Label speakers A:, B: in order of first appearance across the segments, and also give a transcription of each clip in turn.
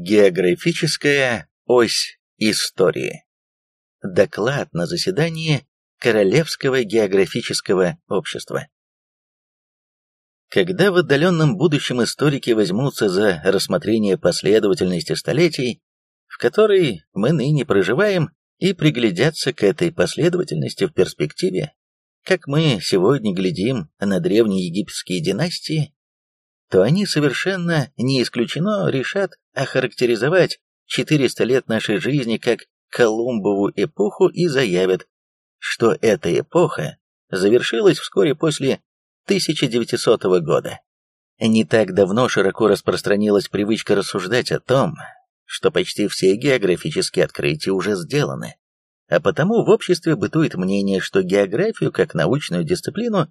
A: Географическая ось истории. Доклад на заседании Королевского географического общества. Когда в отдаленном будущем историки возьмутся за рассмотрение последовательности столетий, в которой мы ныне проживаем, и приглядятся к этой последовательности в перспективе, как мы сегодня глядим на древнеегипетские династии, то они совершенно не исключено решат охарактеризовать 400 лет нашей жизни как Колумбову эпоху и заявят, что эта эпоха завершилась вскоре после 1900 года. Не так давно широко распространилась привычка рассуждать о том, что почти все географические открытия уже сделаны, а потому в обществе бытует мнение, что географию как научную дисциплину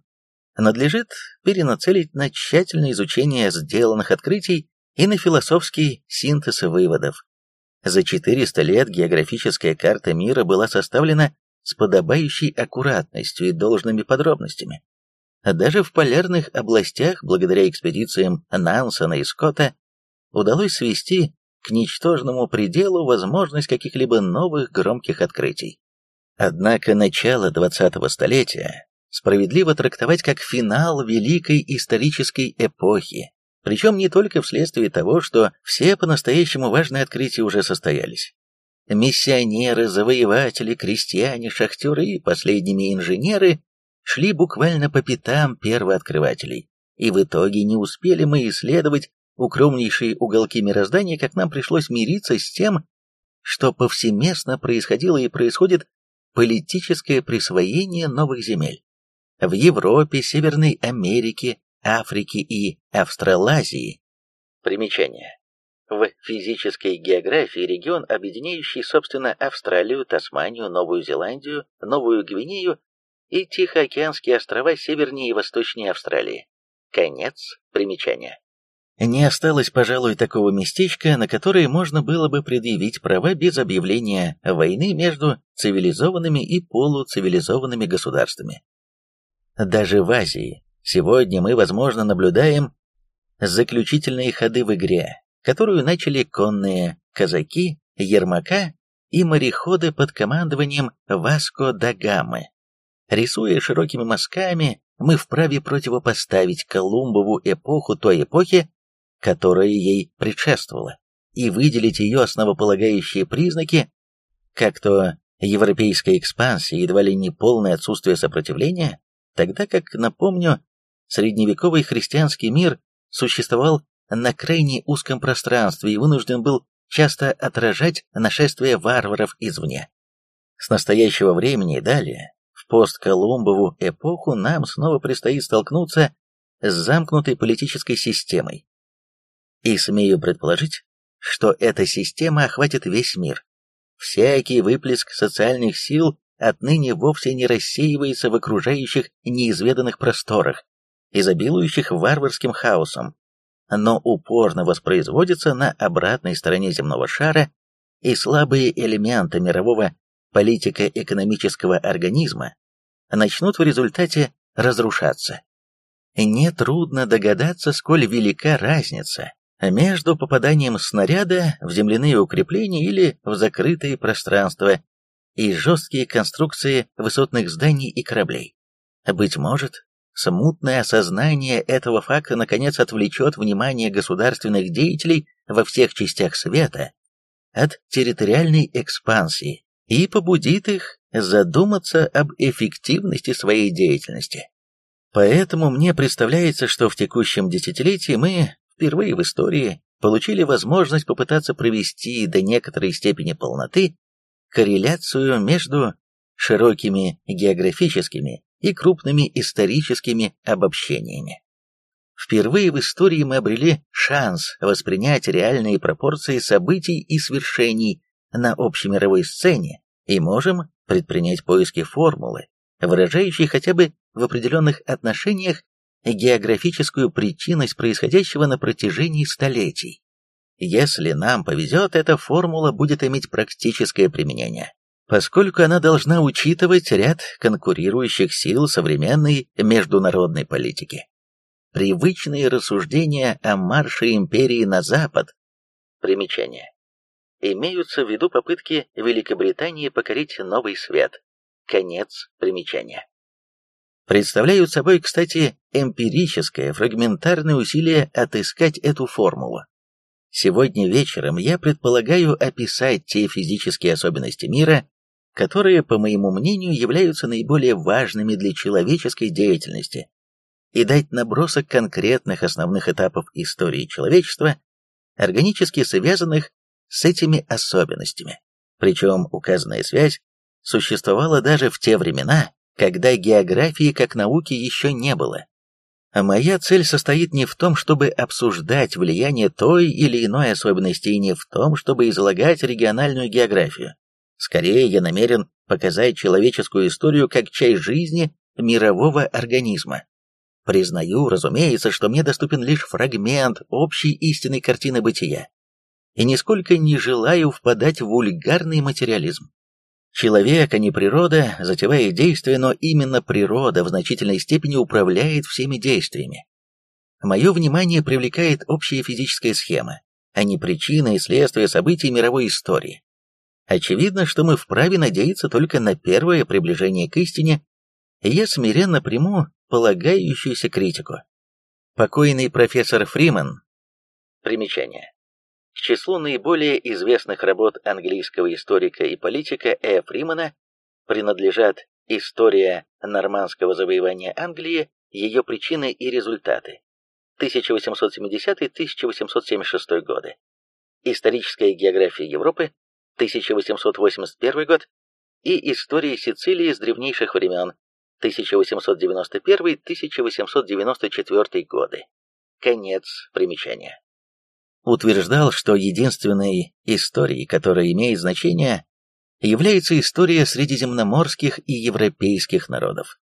A: надлежит перенацелить на тщательное изучение сделанных открытий и на философский синтез выводов. За 400 лет географическая карта мира была составлена с подобающей аккуратностью и должными подробностями. Даже в полярных областях, благодаря экспедициям Нансена и Скотта, удалось свести к ничтожному пределу возможность каких-либо новых громких открытий. Однако начало 20-го столетия справедливо трактовать как финал великой исторической эпохи, причем не только вследствие того, что все по-настоящему важные открытия уже состоялись. Миссионеры, завоеватели, крестьяне, шахтеры и последними инженеры шли буквально по пятам первооткрывателей, и в итоге не успели мы исследовать укромнейшие уголки мироздания, как нам пришлось мириться с тем, что повсеместно происходило и происходит политическое присвоение новых земель. В Европе, Северной Америке, Африке и Австралазии. Примечание. В физической географии регион, объединяющий, собственно, Австралию, Тасманию, Новую Зеландию, Новую Гвинею и Тихоокеанские острова севернее и восточнее Австралии. Конец примечания. Не осталось, пожалуй, такого местечка, на которое можно было бы предъявить права без объявления войны между цивилизованными и полуцивилизованными государствами. Даже в Азии сегодня мы, возможно, наблюдаем заключительные ходы в игре, которую начали конные казаки, Ермака и мореходы под командованием Васко да Гамы. Рисуя широкими мазками, мы вправе противопоставить Колумбову эпоху той эпохи, которая ей предшествовала, и выделить ее основополагающие признаки, как то европейская экспансия, едва ли не полное отсутствие сопротивления, тогда как, напомню, средневековый христианский мир существовал на крайне узком пространстве и вынужден был часто отражать нашествие варваров извне. С настоящего времени и далее постколумбову эпоху нам снова предстоит столкнуться с замкнутой политической системой. И смею предположить, что эта система охватит весь мир. Всякий выплеск социальных сил отныне вовсе не рассеивается в окружающих неизведанных просторах, изобилующих варварским хаосом, но упорно воспроизводится на обратной стороне земного шара, и слабые элементы мирового политико-экономического организма начнут в результате разрушаться. Нетрудно догадаться, сколь велика разница между попаданием снаряда в земляные укрепления или в закрытые пространства и жесткие конструкции высотных зданий и кораблей. Быть может, смутное осознание этого факта наконец отвлечет внимание государственных деятелей во всех частях света от территориальной экспансии и побудит их задуматься об эффективности своей деятельности. Поэтому мне представляется, что в текущем десятилетии мы впервые в истории получили возможность попытаться провести до некоторой степени полноты корреляцию между широкими географическими и крупными историческими обобщениями. Впервые в истории мы обрели шанс воспринять реальные пропорции событий и свершений на общемировой сцене и можем предпринять поиски формулы, выражающей хотя бы в определенных отношениях географическую причинность происходящего на протяжении столетий. Если нам повезет, эта формула будет иметь практическое применение, поскольку она должна учитывать ряд конкурирующих сил современной международной политики. Привычные рассуждения о марше империи на запад Примечание. Имеются в виду попытки Великобритании покорить новый свет. Конец примечания. Представляют собой, кстати, эмпирическое, фрагментарное усилие отыскать эту формулу. Сегодня вечером я предполагаю описать те физические особенности мира, которые, по моему мнению, являются наиболее важными для человеческой деятельности, и дать набросок конкретных основных этапов истории человечества, органически связанных с этими особенностями. Причем указанная связь существовала даже в те времена, когда географии как науки еще не было. А моя цель состоит не в том, чтобы обсуждать влияние той или иной особенности, и не в том, чтобы излагать региональную географию. Скорее, я намерен показать человеческую историю как часть жизни мирового организма. Признаю, разумеется, что мне доступен лишь фрагмент общей истинной картины бытия, и нисколько не желаю впадать в вульгарный материализм. Человек, а не природа, затевает действия, но именно природа в значительной степени управляет всеми действиями. Мое внимание привлекает общая физическая схема, а не причины и следствия событий мировой истории. Очевидно, что мы вправе надеяться только на первое приближение к истине, и я смиренно приму полагающуюся критику. Покойный профессор Фриман. Примечание. К числу наиболее известных работ английского историка и политика Э. Фримана принадлежат «История нормандского завоевания Англии, ее причины и результаты» 1870-1876 годы, «Историческая география Европы» 1881 год и «История Сицилии с древнейших времен» 1891-1894 годы. Конец примечания утверждал, что единственной историей, которая имеет значение, является история средиземноморских и европейских народов.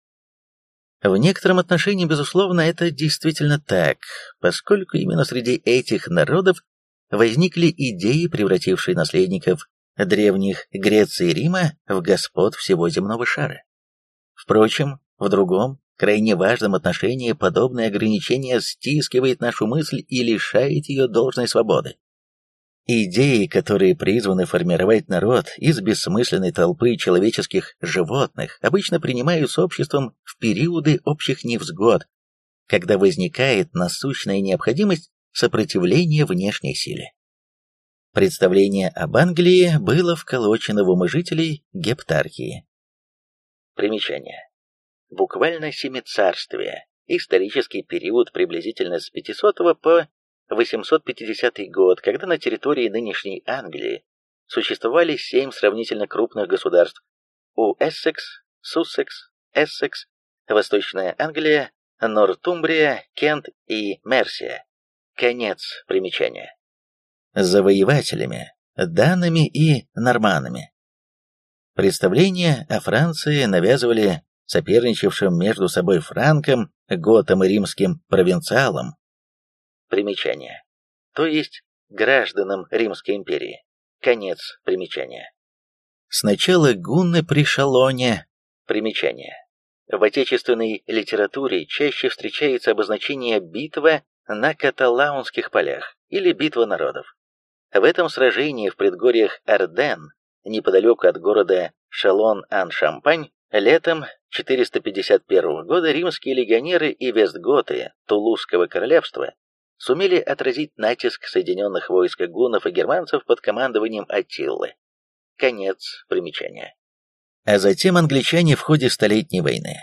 A: В некотором отношении, безусловно, это действительно так, поскольку именно среди этих народов возникли идеи, превратившие наследников древних Греции и Рима в господ всего земного шара. Впрочем, в другом, крайне важном отношении подобное ограничение стискивает нашу мысль и лишает ее должной свободы. Идеи, которые призваны формировать народ из бессмысленной толпы человеческих животных, обычно принимают обществом в периоды общих невзгод, когда возникает насущная необходимость сопротивления внешней силе. Представление об Англии было вколочено в умы жителей Гептархии. Примечание буквально семицарствие, исторический период приблизительно с 500 по 850 год, когда на территории нынешней Англии существовали семь сравнительно крупных государств – у Эссекс, Суссекс, Эссекс, Восточная Англия, Нортумбрия, Кент и Мерсия. Конец примечания. Завоевателями, данными и норманами. Представления о Франции навязывали соперничавшим между собой франком, готом и римским провинциалом. Примечание. То есть гражданам Римской империи. Конец примечания. Сначала гунны при Шалоне. Примечание. В отечественной литературе чаще встречается обозначение «битва на каталаунских полях» или «битва народов». В этом сражении в предгорьях Арден, неподалеку от города Шалон-ан-Шампань, летом 451 года римские легионеры и вестготы Тулузского королевства сумели отразить натиск соединенных войск гуннов и германцев под командованием Аттиллы. Конец примечания. А затем англичане в ходе Столетней войны.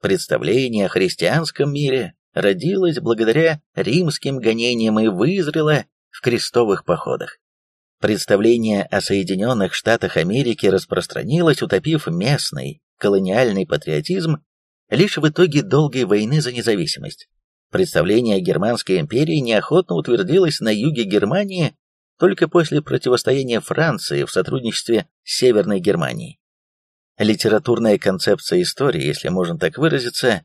A: Представление о христианском мире родилось благодаря римским гонениям и вызрело в крестовых походах. Представление о Соединенных Штатах Америки распространилось, утопив местный колониальный патриотизм лишь в итоге долгой войны за независимость. Представление о Германской империи неохотно утвердилось на юге Германии только после противостояния Франции в сотрудничестве с Северной Германией. Литературная концепция истории, если можно так выразиться,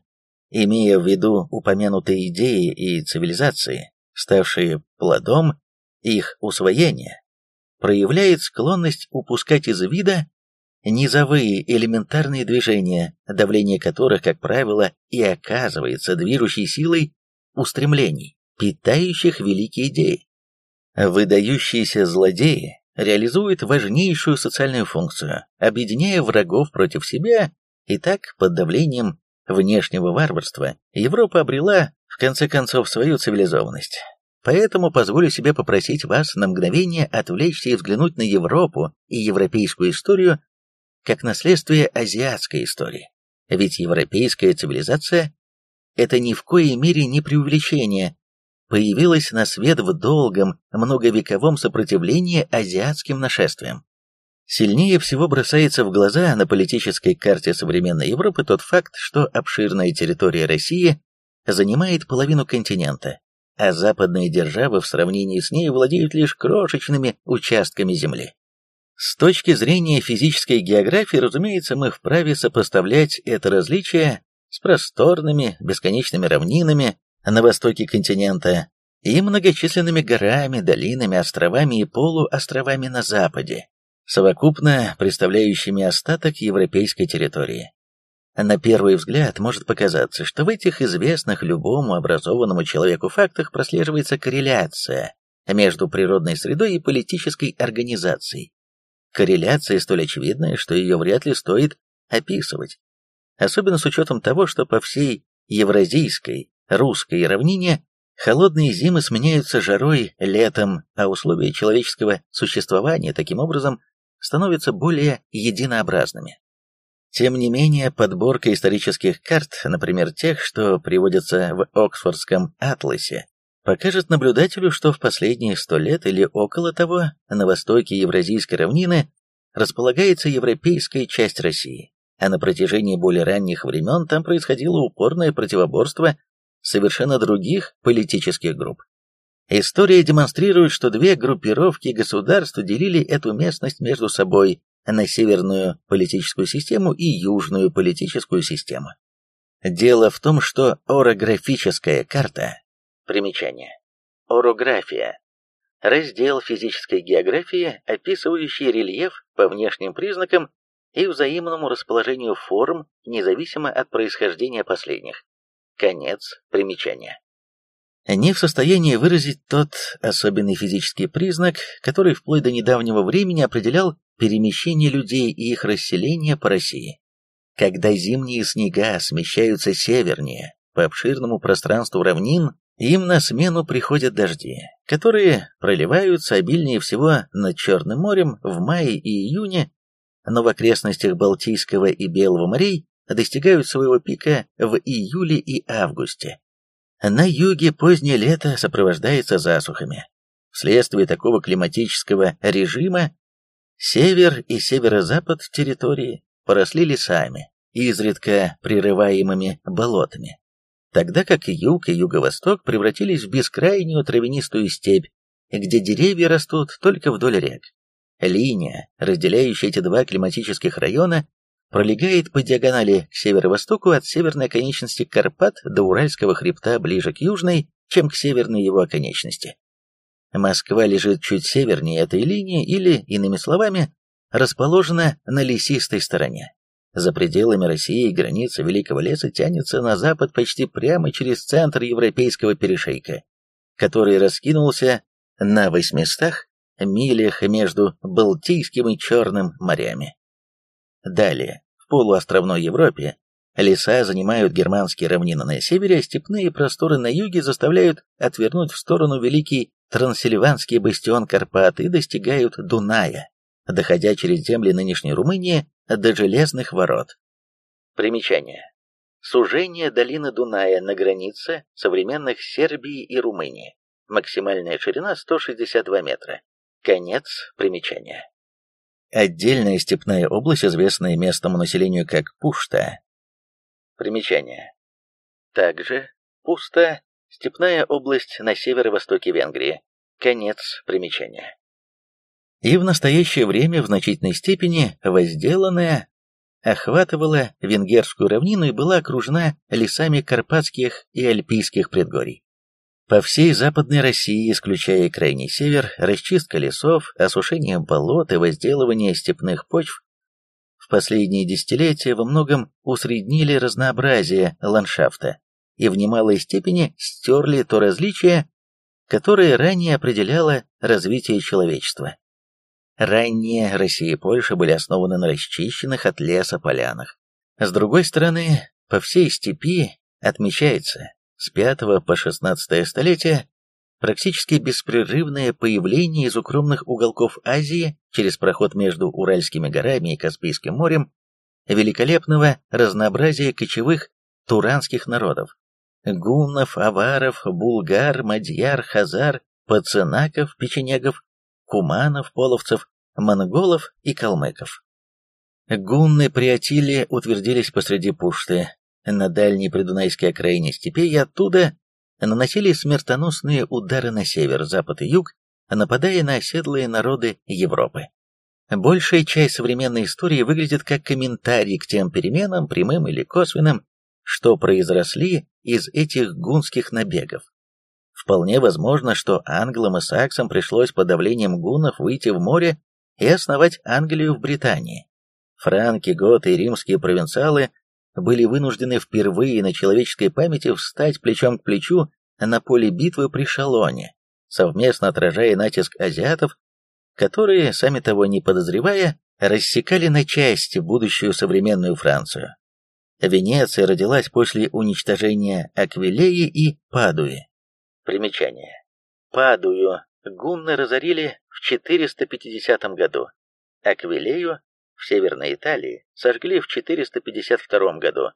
A: имея в виду упомянутые идеи и цивилизации, ставшие плодом их усвоения, проявляет склонность упускать из вида низовые элементарные движения, давление которых, как правило, и оказывается движущей силой устремлений, питающих великие идеи. Выдающиеся злодеи реализуют важнейшую социальную функцию, объединяя врагов против себя, и так, под давлением внешнего варварства, Европа обрела, в конце концов, свою цивилизованность. Поэтому позволю себе попросить вас на мгновение отвлечься и взглянуть на Европу и европейскую историю как наследствие азиатской истории. Ведь европейская цивилизация – это ни в коей мере не преувеличение, появилась на свет в долгом, многовековом сопротивлении азиатским нашествиям. Сильнее всего бросается в глаза на политической карте современной Европы тот факт, что обширная территория России занимает половину континента, а западные державы в сравнении с ней владеют лишь крошечными участками земли. С точки зрения физической географии, разумеется, мы вправе сопоставлять это различие с просторными, бесконечными равнинами на востоке континента и многочисленными горами, долинами, островами и полуостровами на западе, совокупно представляющими остаток европейской территории. На первый взгляд может показаться, что в этих известных любому образованному человеку фактах прослеживается корреляция между природной средой и политической организацией. Корреляция столь очевидная, что ее вряд ли стоит описывать. Особенно с учетом того, что по всей евразийской, русской равнине холодные зимы сменяются жарой летом, а условия человеческого существования таким образом становятся более единообразными. Тем не менее, подборка исторических карт, например, тех, что приводятся в Оксфордском атласе, покажет наблюдателю, что в последние сто лет или около того на востоке Евразийской равнины располагается европейская часть России, а на протяжении более ранних времен там происходило упорное противоборство совершенно других политических групп. История демонстрирует, что две группировки государств делили эту местность между собой на северную политическую систему и южную политическую систему. Дело в том, что орографическая карта, примечание, орография, раздел физической географии, описывающий рельеф по внешним признакам и взаимному расположению форм, независимо от происхождения последних. Конец примечания не в состоянии выразить тот особенный физический признак, который вплоть до недавнего времени определял перемещение людей и их расселение по России. Когда зимние снега смещаются севернее, по обширному пространству равнин, им на смену приходят дожди, которые проливаются обильнее всего над Черным морем в мае и июне, но в окрестностях Балтийского и Белого морей достигают своего пика в июле и августе. На юге позднее лето сопровождается засухами. Вследствие такого климатического режима север и северо-запад территории поросли лесами, изредка прерываемыми болотами, тогда как юг и юго-восток превратились в бескрайнюю травянистую степь, где деревья растут только вдоль рек. Линия, разделяющая эти два климатических района, пролегает по диагонали к северо-востоку от северной оконечности Карпат до Уральского хребта ближе к южной, чем к северной его оконечности. Москва лежит чуть севернее этой линии или, иными словами, расположена на лесистой стороне. За пределами России граница Великого леса тянется на запад почти прямо через центр европейского перешейка, который раскинулся на 800 милях между Балтийским и Черным морями. Далее, в полуостровной Европе леса занимают германские равнины на севере, а степные просторы на юге заставляют отвернуть в сторону великий трансильванский бастион Карпат и достигают Дуная, доходя через земли нынешней Румынии до Железных ворот. Примечание. Сужение долины Дуная на границе современных Сербии и Румынии. Максимальная ширина 162 метра. Конец примечания. Отдельная степная область, известная местному населению как Пушта. Примечание. Также Пуста – степная область на северо-востоке Венгрии. Конец примечания. И в настоящее время в значительной степени возделанная охватывала венгерскую равнину и была окружена лесами карпатских и альпийских предгорий. По всей Западной России, исключая крайний север, расчистка лесов, осушение болот и возделывание степных почв в последние десятилетия во многом усреднили разнообразие ландшафта и в немалой степени стерли то различие, которое ранее определяло развитие человечества. Ранние Россия и Польша были основаны на расчищенных от леса полянах. С другой стороны, по всей степи отмечается с 5 по 16 столетие практически беспрерывное появление из укромных уголков Азии через проход между Уральскими горами и Каспийским морем великолепного разнообразия кочевых туранских народов – гуннов, аваров, булгар, мадьяр, хазар, пацанаков, печенегов, куманов, половцев, монголов и калмыков. Гунны при Атиле утвердились посреди Пушты, на дальней придунайской окраине степей, и оттуда наносили смертоносные удары на север, запад и юг, нападая на оседлые народы Европы. Большая часть современной истории выглядит как комментарий к тем переменам, прямым или косвенным, что произросли из этих гунских набегов. Вполне возможно, что англам и саксам пришлось под давлением гуннов выйти в море и основать Англию в Британии. Франки, готы и римские провинциалы были вынуждены впервые на человеческой памяти встать плечом к плечу на поле битвы при Шалоне, совместно отражая натиск азиатов, которые, сами того не подозревая, рассекали на части будущую современную Францию. Венеция родилась после уничтожения Аквилеи и Падуи. Примечание. Падую гунны разорили в 450 году, Аквилею в Северной Италии сожгли в 452 году.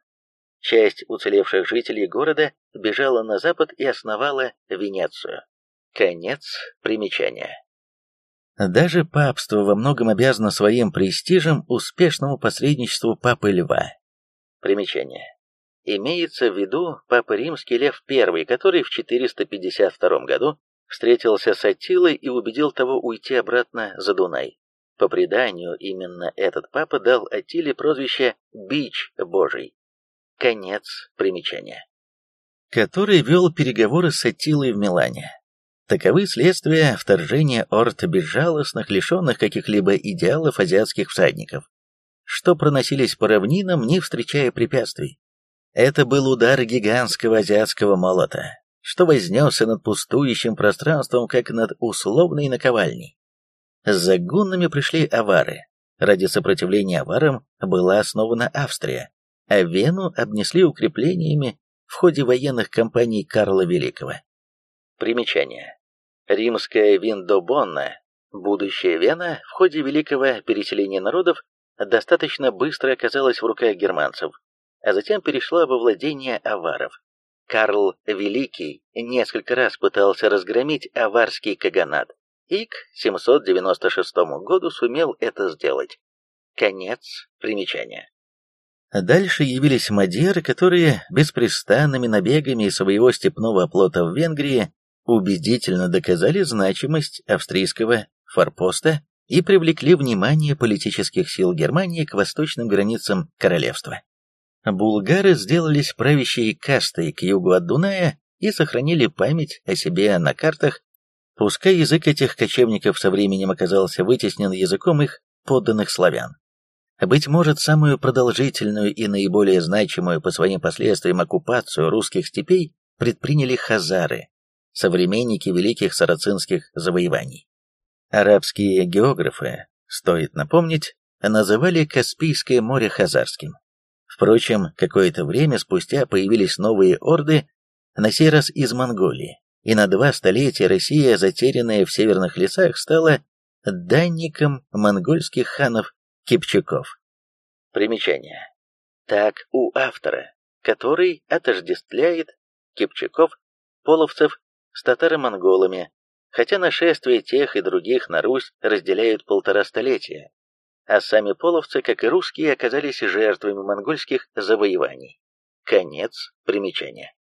A: Часть уцелевших жителей города бежала на запад и основала Венецию. Конец примечания. Даже папство во многом обязано своим престижем успешному посредничеству Папы Льва. Примечание. Имеется в виду Папа Римский Лев I, который в 452 году встретился с Аттилой и убедил того уйти обратно за Дунай. По преданию, именно этот папа дал Атиле прозвище «Бич Божий». Конец примечания. Который вел переговоры с Атилой в Милане. Таковы следствия вторжения орд безжалостных, лишенных каких-либо идеалов азиатских всадников, что проносились по равнинам, не встречая препятствий. Это был удар гигантского азиатского молота, что вознесся над пустующим пространством, как над условной наковальней. За гуннами пришли авары. Ради сопротивления аварам была основана Австрия, а Вену обнесли укреплениями в ходе военных кампаний Карла Великого. Примечание. Римская Виндобонна, будущая Вена, в ходе великого переселения народов достаточно быстро оказалась в руках германцев, а затем перешла во владение аваров. Карл Великий несколько раз пытался разгромить аварский каганат, и к 796 году сумел это сделать. Конец примечания. Дальше явились мадеры, которые беспрестанными набегами своего степного оплота в Венгрии убедительно доказали значимость австрийского форпоста и привлекли внимание политических сил Германии к восточным границам королевства. Булгары сделались правящей кастой к югу от Дуная и сохранили память о себе на картах Пускай язык этих кочевников со временем оказался вытеснен языком их подданных славян. Быть может, самую продолжительную и наиболее значимую по своим последствиям оккупацию русских степей предприняли хазары, современники великих сарацинских завоеваний. Арабские географы, стоит напомнить, называли Каспийское море хазарским. Впрочем, какое-то время спустя появились новые орды, на сей раз из Монголии, и на два столетия Россия, затерянная в северных лесах, стала данником монгольских ханов Кипчаков. Примечание. Так у автора, который отождествляет Кипчаков, половцев с татаро-монголами, хотя нашествие тех и других на Русь разделяют полтора столетия, а сами половцы, как и русские, оказались жертвами монгольских завоеваний. Конец примечания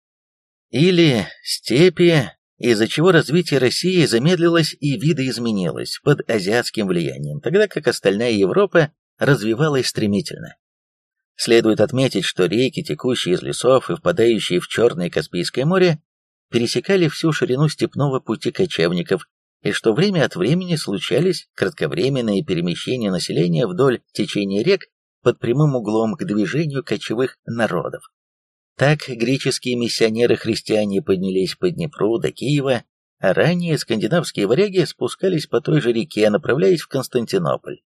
A: или степи, из-за чего развитие России замедлилось и видоизменилось под азиатским влиянием, тогда как остальная Европа развивалась стремительно. Следует отметить, что реки, текущие из лесов и впадающие в Черное Каспийское море, пересекали всю ширину степного пути кочевников, и что время от времени случались кратковременные перемещения населения вдоль течения рек под прямым углом к движению кочевых народов. Так греческие миссионеры-христиане поднялись по Днепру до Киева, а ранее скандинавские варяги спускались по той же реке, направляясь в Константинополь.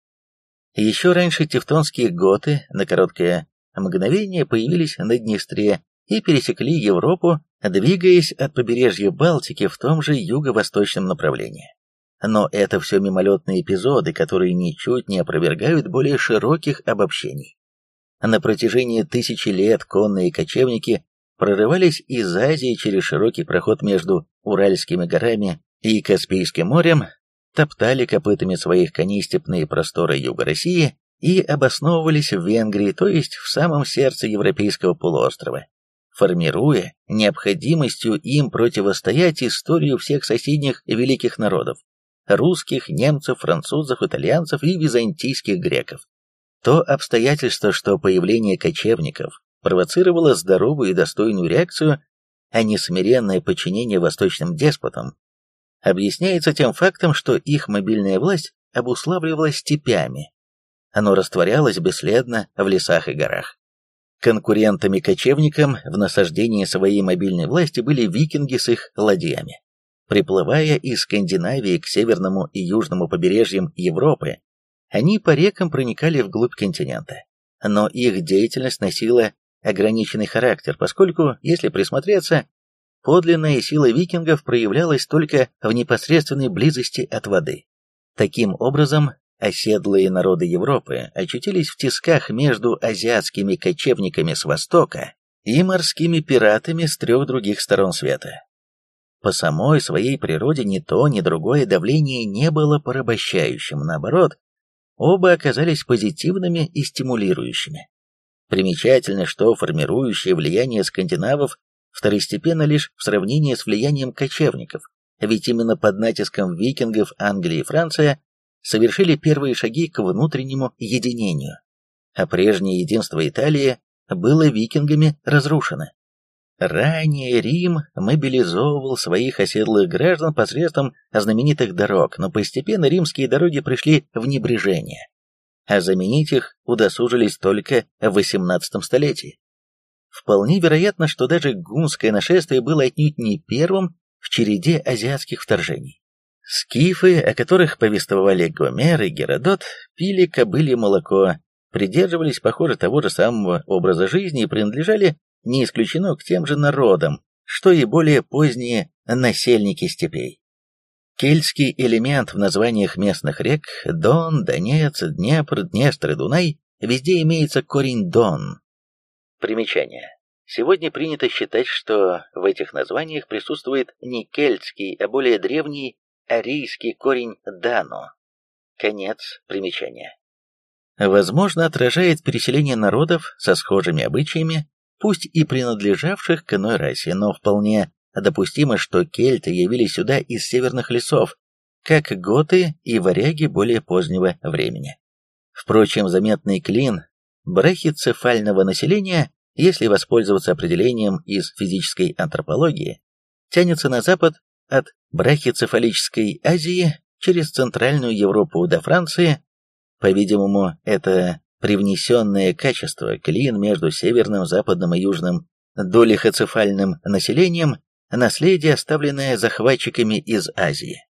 A: Еще раньше тевтонские готы на короткое мгновение появились на Днестре и пересекли Европу, двигаясь от побережья Балтики в том же юго-восточном направлении. Но это все мимолетные эпизоды, которые ничуть не опровергают более широких обобщений. На протяжении тысячи лет конные кочевники прорывались из Азии через широкий проход между Уральскими горами и Каспийским морем, топтали копытами своих коней степные просторы юга России и обосновывались в Венгрии, то есть в самом сердце Европейского полуострова, формируя необходимостью им противостоять историю всех соседних великих народов – русских, немцев, французов, итальянцев и византийских греков. То обстоятельство, что появление кочевников провоцировало здоровую и достойную реакцию, а не смиренное подчинение восточным деспотам, объясняется тем фактом, что их мобильная власть обуславливалась степями. Оно растворялось бесследно в лесах и горах. Конкурентами-кочевникам в насаждении своей мобильной власти были викинги с их ладьями. Приплывая из Скандинавии к северному и южному побережьям Европы, они по рекам проникали вглубь континента. Но их деятельность носила ограниченный характер, поскольку, если присмотреться, подлинная сила викингов проявлялась только в непосредственной близости от воды. Таким образом, оседлые народы Европы очутились в тисках между азиатскими кочевниками с востока и морскими пиратами с трех других сторон света. По самой своей природе ни то, ни другое давление не было порабощающим, наоборот, Оба оказались позитивными и стимулирующими. Примечательно, что формирующее влияние скандинавов второстепенно лишь в сравнении с влиянием кочевников, ведь именно под натиском викингов Англия и Франция совершили первые шаги к внутреннему единению, а прежнее единство Италии было викингами разрушено. Ранее Рим мобилизовывал своих оседлых граждан посредством знаменитых дорог, но постепенно римские дороги пришли в небрежение, а заменить их удосужились только в XVIII столетии. Вполне вероятно, что даже гунское нашествие было отнюдь не первым в череде азиатских вторжений. Скифы, о которых повествовали Гомер и Геродот, пили кобылье молоко, придерживались, похоже, того же самого образа жизни и принадлежали не исключено к тем же народам, что и более поздние насельники степей. Кельтский элемент в названиях местных рек Дон, Донец, Днепр, Днестр и Дунай везде имеется корень Дон. Примечание. Сегодня принято считать, что в этих названиях присутствует не кельтский, а более древний арийский корень Дано. Конец примечания. Возможно, отражает переселение народов со схожими обычаями пусть и принадлежавших к иной расе, но вполне допустимо, что кельты явились сюда из северных лесов, как готы и варяги более позднего времени. Впрочем, заметный клин брахицефального населения, если воспользоваться определением из физической антропологии, тянется на запад от брахицефалической Азии через Центральную Европу до Франции. По-видимому, это привнесенное качество, клин между северным, западным и южным долихоцефальным населением, наследие, оставленное захватчиками из Азии.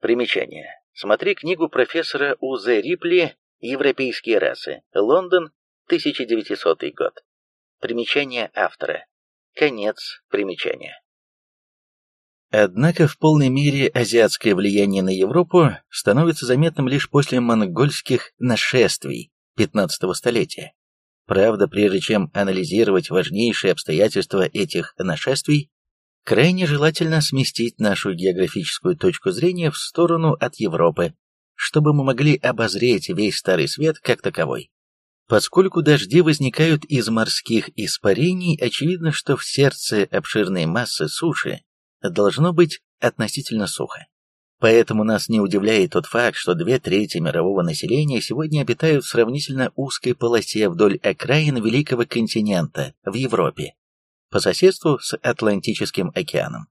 A: Примечание. Смотри книгу профессора Узе Рипли «Европейские расы. Лондон, 1900 год». Примечание автора. Конец примечания. Однако в полной мере азиатское влияние на Европу становится заметным лишь после монгольских нашествий 15 столетия. Правда, прежде чем анализировать важнейшие обстоятельства этих нашествий, крайне желательно сместить нашу географическую точку зрения в сторону от Европы, чтобы мы могли обозреть весь Старый Свет как таковой. Поскольку дожди возникают из морских испарений, очевидно, что в сердце обширной массы суши должно быть относительно сухо. Поэтому нас не удивляет тот факт, что две трети мирового населения сегодня обитают в сравнительно узкой полосе вдоль окраин Великого континента в Европе, по соседству с Атлантическим океаном.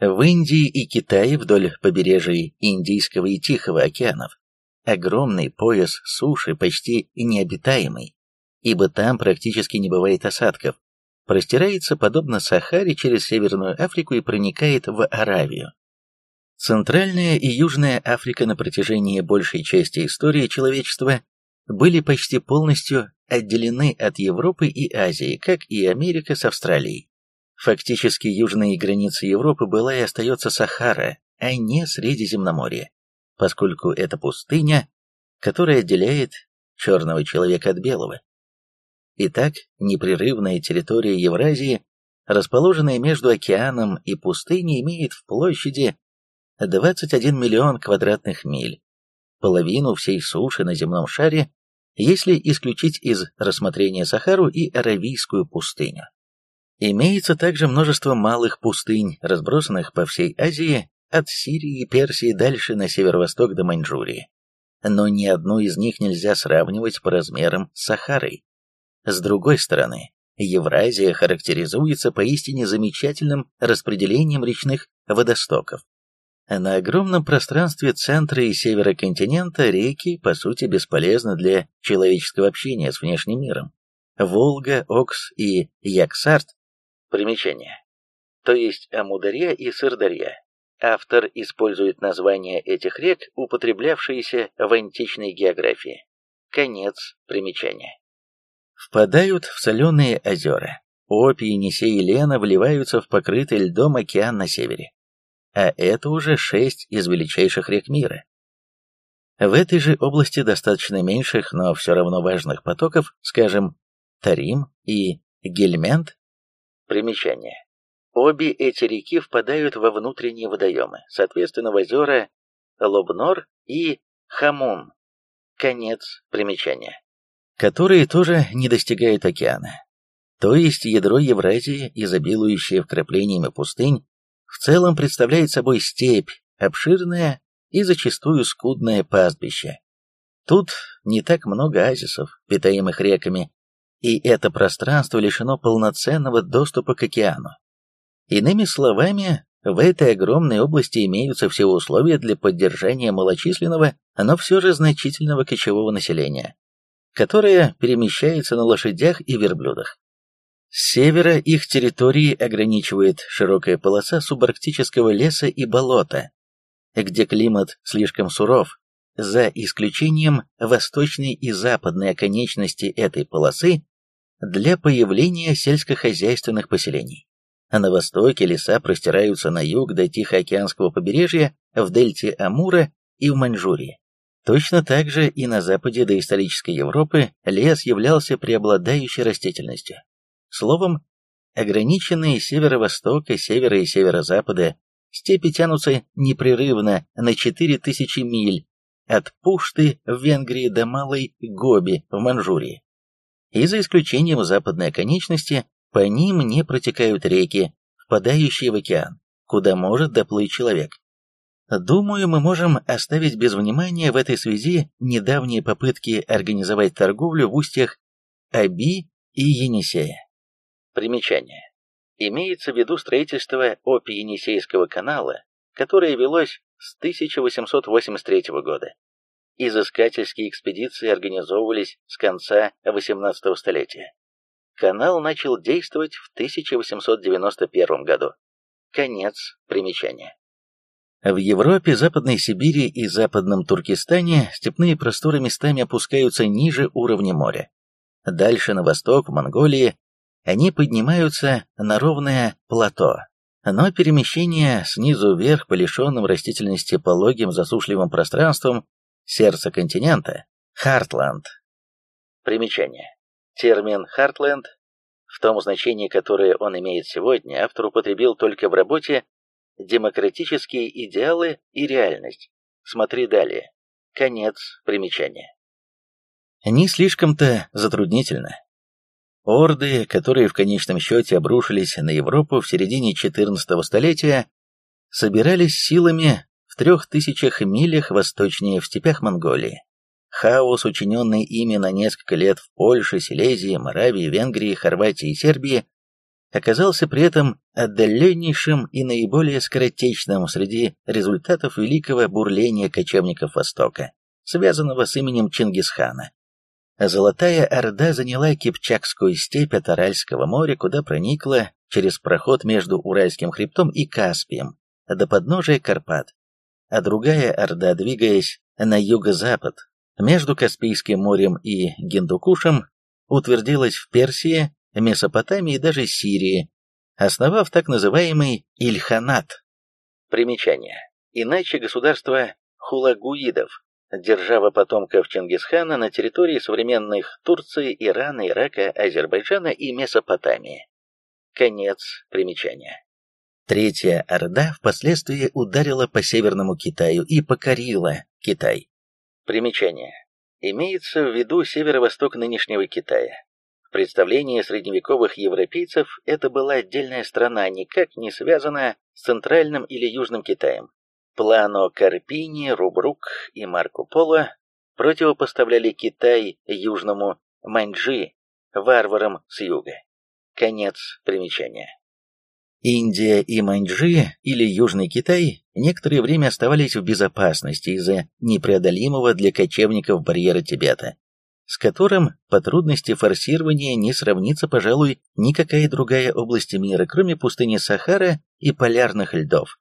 A: В Индии и Китае вдоль побережий Индийского и Тихого океанов огромный пояс суши почти необитаемый, ибо там практически не бывает осадков, простирается подобно Сахаре через Северную Африку и проникает в Аравию. Центральная и Южная Африка на протяжении большей части истории человечества были почти полностью отделены от Европы и Азии, как и Америка с Австралией. Фактически южной границей Европы была и остается Сахара, а не Средиземноморье, поскольку это пустыня, которая отделяет черного человека от белого. Итак, непрерывная территория Евразии, расположенная между океаном и пустыней, имеет в площади 21 миллион квадратных миль, половину всей суши на земном шаре, если исключить из рассмотрения Сахару и Аравийскую пустыню. Имеется также множество малых пустынь, разбросанных по всей Азии, от Сирии и Персии дальше на северо-восток до Маньчжурии. Но ни одну из них нельзя сравнивать по размерам с Сахарой. С другой стороны, Евразия характеризуется поистине замечательным распределением речных водостоков. На огромном пространстве центра и севера континента реки, по сути, бесполезны для человеческого общения с внешним миром. Волга, Окс и Яксарт – примечание. То есть Амударья и Сырдарья. Автор использует названия этих рек, употреблявшиеся в античной географии. Конец примечания. Впадают в соленые озера. Опи, Енисей и Лена вливаются в покрытый льдом океан на севере а это уже шесть из величайших рек мира. В этой же области достаточно меньших, но все равно важных потоков, скажем, Тарим и Гельмент. Примечание. Обе эти реки впадают во внутренние водоемы, соответственно, в озера Лобнор и Хамун. Конец примечания. Которые тоже не достигают океана. То есть ядро Евразии, изобилующее вкраплениями пустынь, в целом представляет собой степь, обширное и зачастую скудное пастбище. Тут не так много оазисов, питаемых реками, и это пространство лишено полноценного доступа к океану. Иными словами, в этой огромной области имеются все условия для поддержания малочисленного, но все же значительного кочевого населения, которое перемещается на лошадях и верблюдах. С севера их территории ограничивает широкая полоса субарктического леса и болота, где климат слишком суров, за исключением восточной и западной оконечности этой полосы для появления сельскохозяйственных поселений. А на востоке леса простираются на юг до Тихоокеанского побережья, в дельте Амура и в Маньчжурии. Точно так же и на западе доисторической Европы лес являлся преобладающей растительностью. Словом, ограниченные северо-востока, севера и северо-запада степи тянутся непрерывно на 4000 миль, от Пушты в Венгрии до Малой Гоби в Манчжурии. И за исключением западной оконечности, по ним не протекают реки, впадающие в океан, куда может доплыть человек. Думаю, мы можем оставить без внимания в этой связи недавние попытки организовать торговлю в устьях Аби и Енисея. Примечание. Имеется в виду строительство Опи-Енисейского канала, которое велось с 1883 года. Изыскательские экспедиции организовывались с конца XVIII столетия. Канал начал действовать в 1891 году. Конец примечания. В Европе, Западной Сибири и Западном Туркестане степные просторы местами опускаются ниже уровня моря. Дальше на восток, в Монголии, они поднимаются на ровное плато. Но перемещение снизу вверх по лишенным растительности пологим засушливым пространствам сердца континента – Хартланд. Примечание. Термин «Хартленд» в том значении, которое он имеет сегодня, автор употребил только в работе «Демократические идеалы и реальность». Смотри далее. Конец примечания. Не слишком-то затруднительно. Орды, которые в конечном счете обрушились на Европу в середине XIV столетия, собирались силами в трех тысячах милях восточнее в степях Монголии. Хаос, учиненный ими на несколько лет в Польше, Силезии, Моравии, Венгрии, Хорватии и Сербии, оказался при этом отдаленнейшим и наиболее скоротечным среди результатов великого бурления кочевников Востока, связанного с именем Чингисхана. Золотая Орда заняла Кипчакскую степь от Аральского моря, куда проникла через проход между Уральским хребтом и Каспием до подножия Карпат, а другая орда, двигаясь на юго-запад, между Каспийским морем и Гиндукушем, утвердилась в Персии, Месопотамии и даже Сирии, основав так называемый Ильханат. Примечание. Иначе государство хулагуидов, держава потомков Чингисхана на территории современных Турции, Ирана, Ирака, Азербайджана и Месопотамии. Конец примечания. Третья Орда впоследствии ударила по Северному Китаю и покорила Китай. Примечание. Имеется в виду северо-восток нынешнего Китая. В представлении средневековых европейцев это была отдельная страна, никак не связанная с Центральным или Южным Китаем. Плано Карпини, Рубрук и Марко Поло противопоставляли Китай южному Маньчжи, варварам с юга. Конец примечания. Индия и Маньчжи, или Южный Китай, некоторое время оставались в безопасности из-за непреодолимого для кочевников барьера Тибета, с которым по трудности форсирования не сравнится, пожалуй, никакая другая область мира, кроме пустыни Сахара и полярных льдов.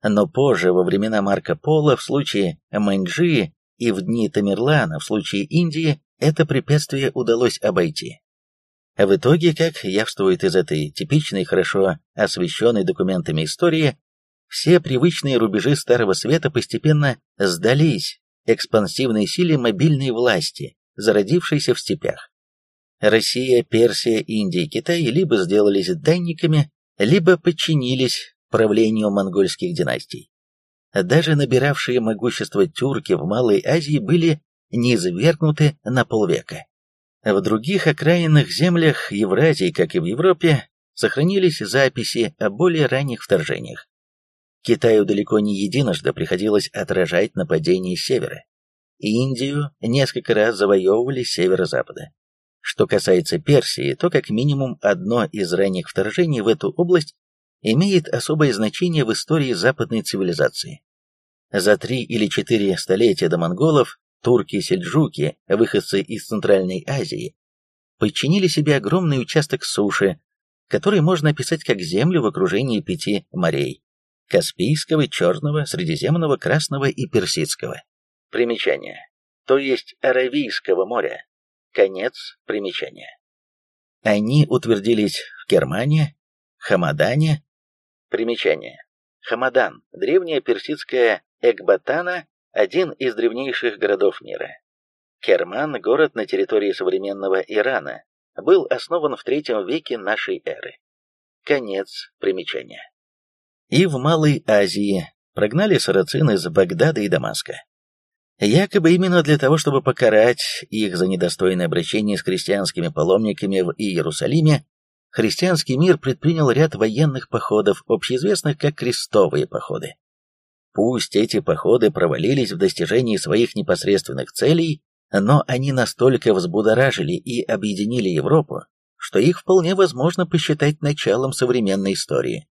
A: Но позже, во времена Марко Поло, в случае Маньчжи и в дни Тамерлана, в случае Индии, это препятствие удалось обойти. В итоге, как явствует из этой типичной, хорошо освещенной документами истории, все привычные рубежи Старого Света постепенно сдались экспансивной силе мобильной власти, зародившейся в степях. Россия, Персия, Индия и Китай либо сделались данниками, либо подчинились правлению монгольских династий. Даже набиравшие могущество тюрки в Малой Азии были низвергнуты на полвека. В других окраинных землях Евразии, как и в Европе, сохранились записи о более ранних вторжениях. Китаю далеко не единожды приходилось отражать нападения с севера. Индию несколько раз завоевывали с северо-запада. Что касается Персии, то как минимум одно из ранних вторжений в эту область имеет особое значение в истории западной цивилизации. За три или четыре столетия до монголов турки-сельджуки, выходцы из Центральной Азии, подчинили себе огромный участок суши, который можно описать как землю в окружении пяти морей – Каспийского, Черного, Средиземного, Красного и Персидского. Примечание. То есть Аравийского моря. Конец примечания. Они утвердились в Германии, Хамадане. Примечание. Хамадан – древняя персидская Экбатана один из древнейших городов мира. Керман, город на территории современного Ирана, был основан в третьем веке нашей эры. Конец примечания. И в Малой Азии прогнали сарацин из Багдада и Дамаска. Якобы именно для того, чтобы покарать их за недостойное обращение с христианскими паломниками в Иерусалиме, христианский мир предпринял ряд военных походов, общеизвестных как крестовые походы. Пусть эти походы провалились в достижении своих непосредственных целей, но они настолько взбудоражили и объединили Европу, что их вполне возможно посчитать началом современной истории.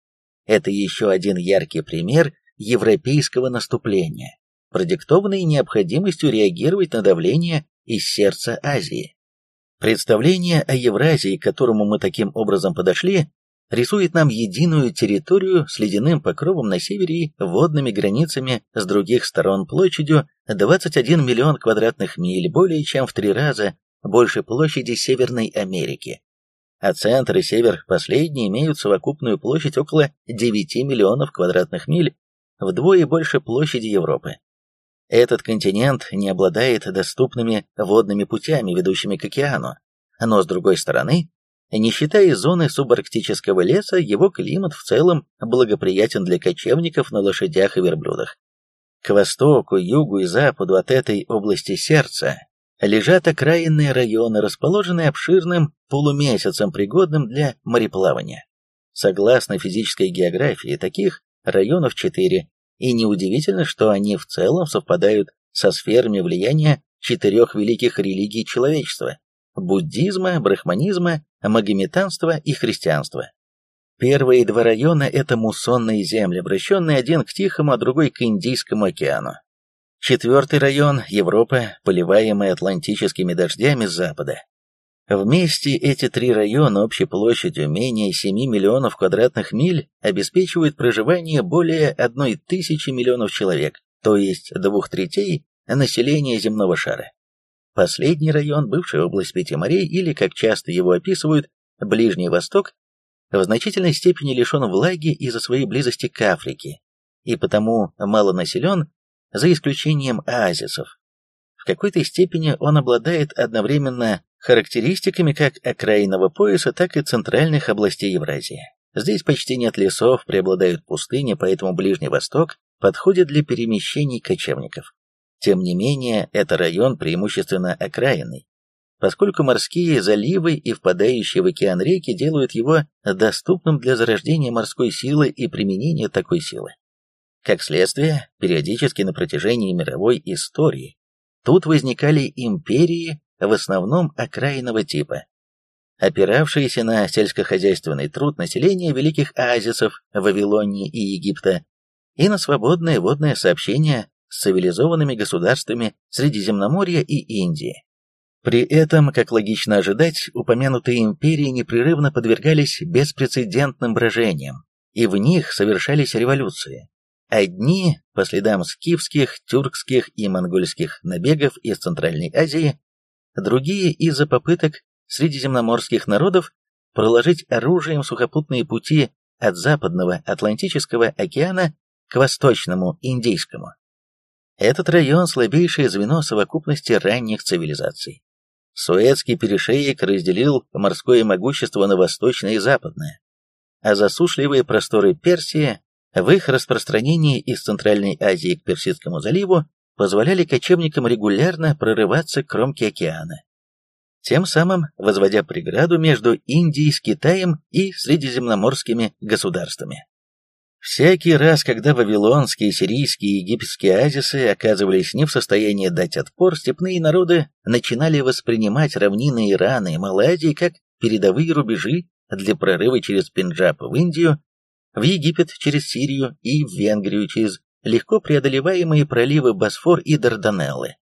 A: Это еще один яркий пример европейского наступления, продиктованный необходимостью реагировать на давление из сердца Азии. Представление о Евразии, к которому мы таким образом подошли, рисует нам единую территорию с ледяным покровом на севере и водными границами с других сторон площадью 21 миллион квадратных миль, более чем в три раза больше площади Северной Америки. А центр и север последние имеют совокупную площадь около 9 миллионов квадратных миль, вдвое больше площади Европы. Этот континент не обладает доступными водными путями, ведущими к океану, но с другой стороны, не считая зоны субарктического леса, его климат в целом благоприятен для кочевников на лошадях и верблюдах. К востоку, югу и западу от этой области сердца лежат окраинные районы, расположенные обширным полумесяцем, пригодным для мореплавания. Согласно физической географии, таких районов четыре, и неудивительно, что они в целом совпадают со сферами влияния четырех великих религий человечества – буддизма, брахманизма, магометанства и христианства. Первые два района – это муссонные земли, обращенные один к Тихому, а другой к Индийскому океану. Четвертый район – Европа, поливаемая атлантическими дождями с запада. Вместе эти три района общей площадью менее 7 миллионов квадратных миль обеспечивают проживание более 1 тысячи миллионов человек, то есть двух третей населения земного шара. Последний район, бывшая область Пяти морей, или, как часто его описывают, Ближний Восток, в значительной степени лишен влаги из-за своей близости к Африке, и потому мало населен, за исключением оазисов. В какой-то степени он обладает одновременно характеристиками как окраинного пояса, так и центральных областей Евразии. Здесь почти нет лесов, преобладают пустыни, поэтому Ближний Восток подходит для перемещений кочевников. Тем не менее, это район преимущественно окраинный, поскольку морские заливы и впадающие в океан реки делают его доступным для зарождения морской силы и применения такой силы. Как следствие, периодически на протяжении мировой истории тут возникали империи, в основном окраинного типа, опиравшиеся на сельскохозяйственный труд населения великих оазисов Вавилонии и Египта и на свободное водное сообщение с цивилизованными государствами Средиземноморья и Индии. При этом, как логично ожидать, упомянутые империи непрерывно подвергались беспрецедентным брожениям, и в них совершались революции. Одни, по следам скифских, тюркских и монгольских набегов из Центральной Азии, другие из-за попыток средиземноморских народов проложить оружием сухопутные пути от западного Атлантического океана к восточному Индийскому. Этот район – слабейшее звено совокупности ранних цивилизаций. Суэцкий перешеек разделил морское могущество на восточное и западное, а засушливые просторы Персии в их распространении из Центральной Азии к Персидскому заливу позволяли кочевникам регулярно прорываться к кромке океана, тем самым возводя преграду между Индией с Китаем и средиземноморскими государствами. Всякий раз, когда вавилонские, сирийские и египетские оазисы оказывались не в состоянии дать отпор, степные народы начинали воспринимать равнины Ирана и Малайзии как передовые рубежи для прорыва через Пенджаб в Индию, в Египет через Сирию и в Венгрию через легко преодолеваемые проливы Босфор и Дарданеллы.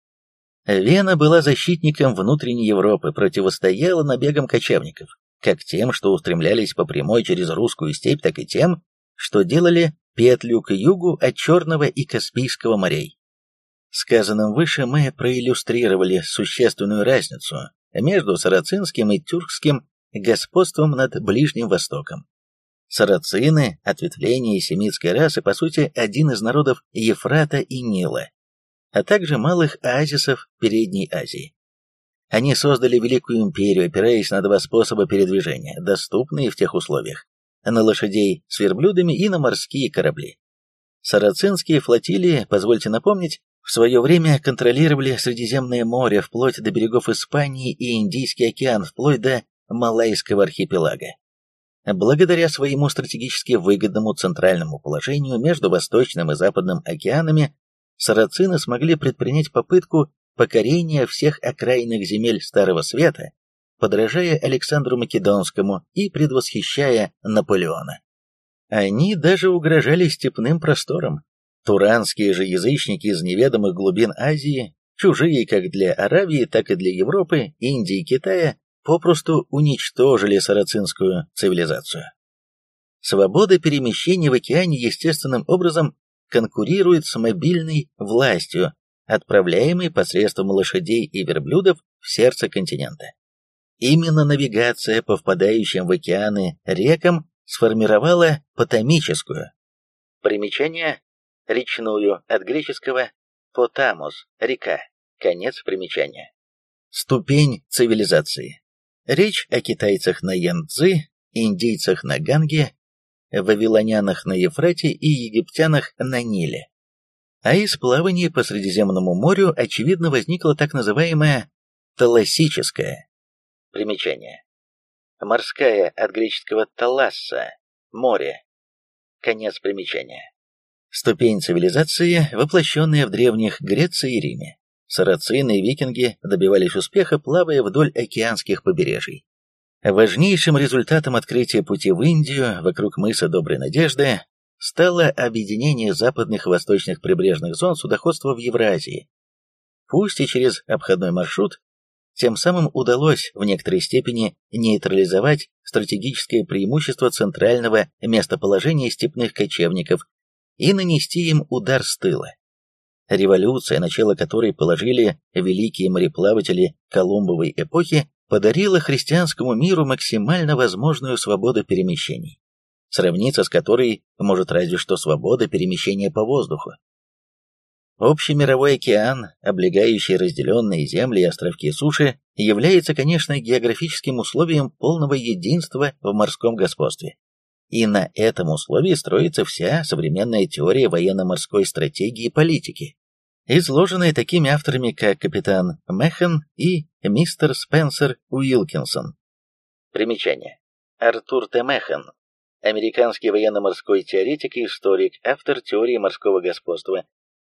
A: Вена была защитником внутренней Европы, противостояла набегам кочевников, как тем, что устремлялись по прямой через русскую степь, так и тем, что делали петлю к югу от Черного и Каспийского морей. Сказанным выше мы проиллюстрировали существенную разницу между сарацинским и тюркским господством над Ближним Востоком. Сарацины, ответвление семитской расы, по сути, один из народов Ефрата и Нила, а также малых оазисов Передней Азии. Они создали Великую Империю, опираясь на два способа передвижения, доступные в тех условиях на лошадей с верблюдами и на морские корабли. Сарацинские флотилии, позвольте напомнить, в свое время контролировали Средиземное море вплоть до берегов Испании и Индийский океан вплоть до Малайского архипелага. Благодаря своему стратегически выгодному центральному положению между Восточным и Западным океанами, сарацины смогли предпринять попытку покорения всех окраинных земель Старого Света подражая Александру Македонскому и предвосхищая Наполеона. Они даже угрожали степным просторам. Туранские же язычники из неведомых глубин Азии, чужие как для Аравии, так и для Европы, Индии и Китая, попросту уничтожили сарацинскую цивилизацию. Свобода перемещения в океане естественным образом конкурирует с мобильной властью, отправляемой посредством лошадей и верблюдов в сердце континента. Именно навигация по впадающим в океаны рекам сформировала потомическую. Примечание речную от греческого «потамус» — река. Конец примечания. Ступень цивилизации. Речь о китайцах на Янцзы, индийцах на Ганге, вавилонянах на Ефрате и египтянах на Ниле. А из плавания по Средиземному морю очевидно возникла так называемая таласическая Примечание. Морская от греческого таласса – море. Конец примечания. Ступень цивилизации, воплощенная в древних Греции и Риме. Сарацины и викинги добивались успеха, плавая вдоль океанских побережий. Важнейшим результатом открытия пути в Индию вокруг мыса Доброй Надежды стало объединение западных и восточных прибрежных зон судоходства в Евразии. Пусть и через обходной маршрут, тем самым удалось в некоторой степени нейтрализовать стратегическое преимущество центрального местоположения степных кочевников и нанести им удар с тыла. Революция, начало которой положили великие мореплаватели Колумбовой эпохи, подарила христианскому миру максимально возможную свободу перемещений, сравниться с которой может разве что свобода перемещения по воздуху. Общий мировой океан, облегающий разделенные земли и островки суши, является, конечно, географическим условием полного единства в морском господстве. И на этом условии строится вся современная теория военно-морской стратегии и политики, изложенная такими авторами, как капитан Механ и мистер Спенсер Уилкинсон. Примечание. Артур Т. Механ, американский военно-морской теоретик и историк, автор теории морского господства,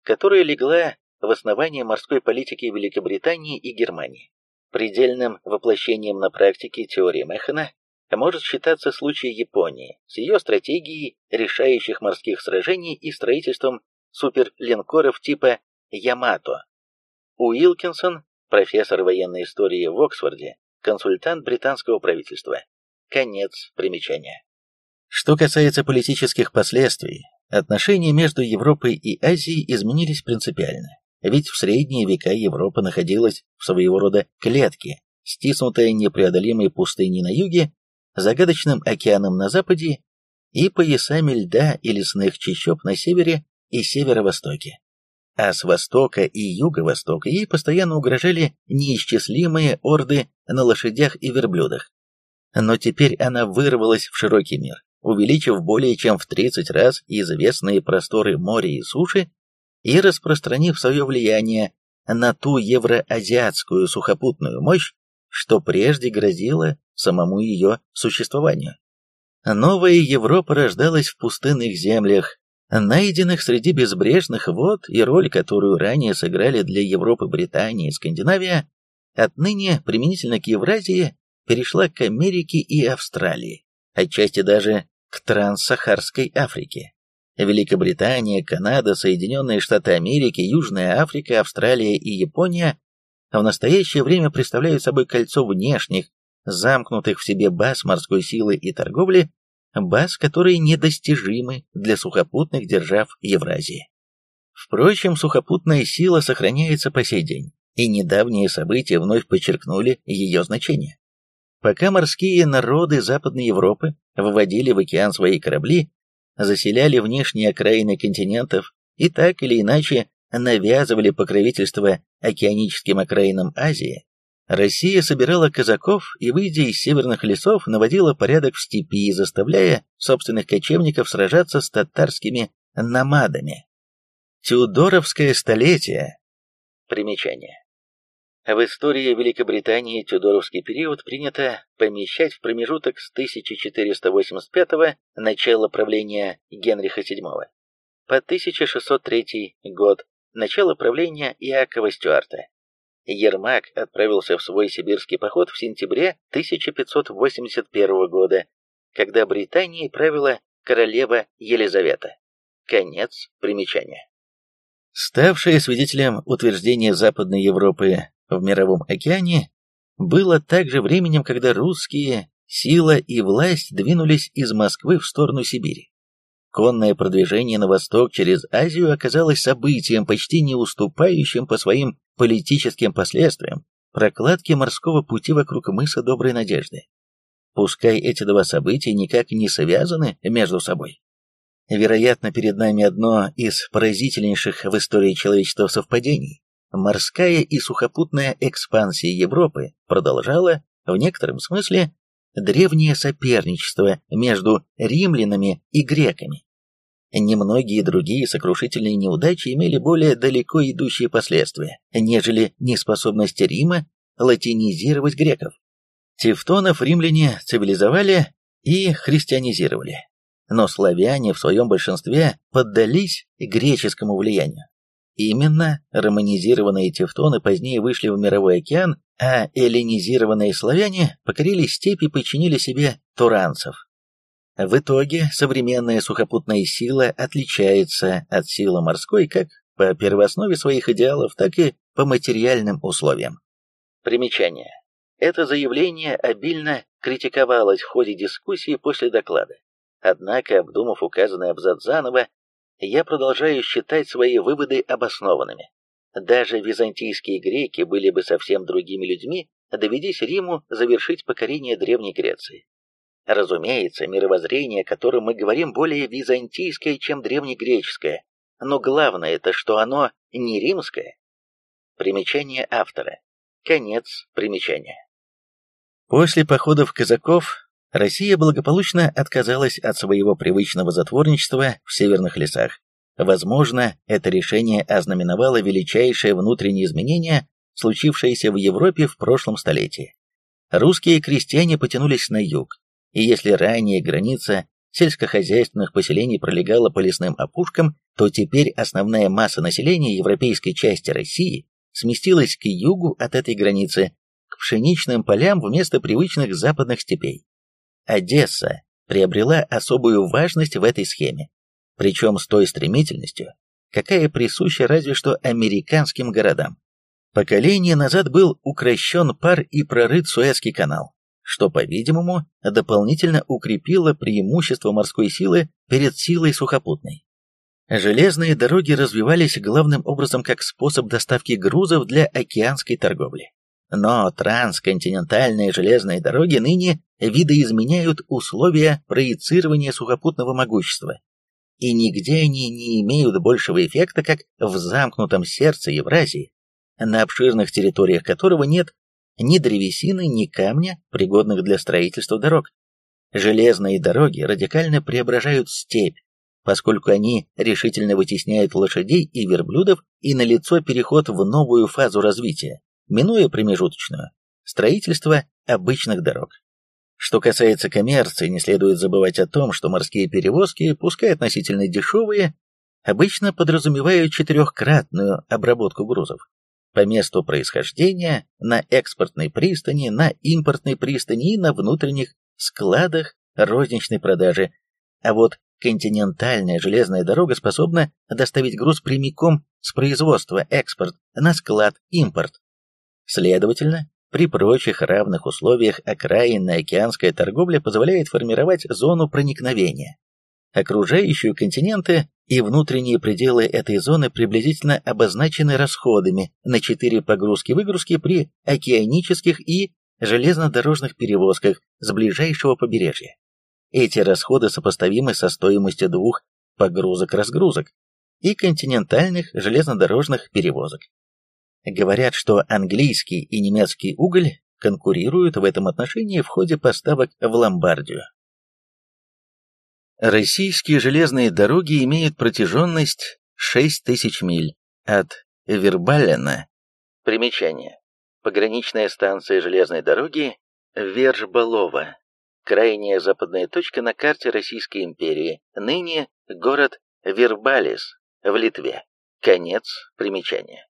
A: которая легла в основание морской политики Великобритании и Германии. Предельным воплощением на практике теории Механа может считаться случай Японии с ее стратегией решающих морских сражений и строительством суперлинкоров типа Ямато. Уилкинсон, профессор военной истории в Оксфорде, консультант британского правительства. Конец примечания. Что касается политических последствий, отношения между Европой и Азией изменились принципиально. Ведь в средние века Европа находилась в своего рода клетке, стиснутая непреодолимой пустыней на юге загадочным океаном на западе и поясами льда и лесных чащоб на севере и северо-востоке. А с востока и юго-востока ей постоянно угрожали неисчислимые орды на лошадях и верблюдах. Но теперь она вырвалась в широкий мир, увеличив более чем в 30 раз известные просторы моря и суши и распространив свое влияние на ту евроазиатскую сухопутную мощь, что прежде грозило самому ее существованию. Новая Европа рождалась в пустынных землях, найденных среди безбрежных вод, и роль, которую ранее сыграли для Европы Британия и Скандинавия, отныне применительно к Евразии перешла к Америке и Австралии, отчасти даже к транссахарской Африке. Великобритания, Канада, Соединенные Штаты Америки, Южная Африка, Австралия и Япония в настоящее время представляют собой кольцо внешних, замкнутых в себе баз морской силы и торговли, баз, которые недостижимы для сухопутных держав Евразии. Впрочем, сухопутная сила сохраняется по сей день, и недавние события вновь подчеркнули ее значение. Пока морские народы Западной Европы выводили в океан свои корабли, заселяли внешние окраины континентов и так или иначе навязывали покровительство океаническим окраинам Азии, Россия собирала казаков и, выйдя из северных лесов, наводила порядок в степи, заставляя собственных кочевников сражаться с татарскими намадами. Тюдоровское столетие. Примечание. В истории Великобритании Тюдоровский период принято помещать в промежуток с 1485 начала правления Генриха VII по 1603 год начало правления Иакова Стюарта. Ермак отправился в свой сибирский поход в сентябре 1581 года, когда Британией правила королева Елизавета. Конец примечания. Ставшее свидетелем утверждения Западной Европы в Мировом океане, было также временем, когда русские сила и власть двинулись из Москвы в сторону Сибири. Конное продвижение на восток через Азию оказалось событием, почти не уступающим по своим политическим последствиям прокладке морского пути вокруг мыса Доброй Надежды. Пускай эти два события никак не связаны между собой. Вероятно, перед нами одно из поразительнейших в истории человечества совпадений. Морская и сухопутная экспансия Европы продолжала, в некотором смысле, древнее соперничество между римлянами и греками. Немногие другие сокрушительные неудачи имели более далеко идущие последствия, нежели неспособность Рима латинизировать греков. Тевтонов римляне цивилизовали и христианизировали, но славяне в своем большинстве поддались греческому влиянию. Именно романизированные тевтоны позднее вышли в мировой океан, а эллинизированные славяне покорили степи и подчинили себе туранцев. В итоге современная сухопутная сила отличается от силы морской как по первооснове своих идеалов, так и по материальным условиям. Примечание. Это заявление обильно критиковалось в ходе дискуссии после доклада. Однако, обдумав указанный абзац заново, я продолжаю считать свои выводы обоснованными. Даже византийские греки были бы совсем другими людьми, доведись Риму завершить покорение Древней Греции. Разумеется, мировоззрение, о котором мы говорим, более византийское, чем древнегреческое, но главное это, что оно не римское. Примечание автора. Конец примечания. После походов казаков Россия благополучно отказалась от своего привычного затворничества в северных лесах. Возможно, это решение ознаменовало величайшее внутреннее изменение, случившееся в Европе в прошлом столетии. Русские крестьяне потянулись на юг, и если ранее граница сельскохозяйственных поселений пролегала по лесным опушкам, то теперь основная масса населения европейской части России сместилась к югу от этой границы, к пшеничным полям вместо привычных западных степей. Одесса приобрела особую важность в этой схеме, причем с той стремительностью, какая присуща разве что американским городам. Поколение назад был укращен пар и прорыт Суэцкий канал, что, по-видимому, дополнительно укрепило преимущество морской силы перед силой сухопутной. Железные дороги развивались главным образом как способ доставки грузов для океанской торговли. Но трансконтинентальные железные дороги ныне видоизменяют условия проецирования сухопутного могущества, и нигде они не имеют большего эффекта, как в замкнутом сердце Евразии, на обширных территориях которого нет ни древесины, ни камня, пригодных для строительства дорог. Железные дороги радикально преображают степь, поскольку они решительно вытесняют лошадей и верблюдов и налицо переход в новую фазу развития, минуя промежуточную – строительство обычных дорог. Что касается коммерции, не следует забывать о том, что морские перевозки, пускай относительно дешевые, обычно подразумевают четырехкратную обработку грузов. По месту происхождения, на экспортной пристани, на импортной пристани и на внутренних складах розничной продажи. А вот континентальная железная дорога способна доставить груз прямиком с производства экспорт на склад импорт. Следовательно, при прочих равных условиях окраинная океанская торговля позволяет формировать зону проникновения. Окружающие континенты и внутренние пределы этой зоны приблизительно обозначены расходами на четыре погрузки-выгрузки при океанических и железнодорожных перевозках с ближайшего побережья. Эти расходы сопоставимы со стоимостью двух погрузок-разгрузок и континентальных железнодорожных перевозок. Говорят, что английский и немецкий уголь конкурируют в этом отношении в ходе поставок в Ломбардию. Российские железные дороги имеют протяженность 6000 миль от Вербалена. Примечание. Пограничная станция железной дороги Вержбалова крайняя западная точка на карте Российской империи, ныне город Вербалис в Литве. Конец примечания.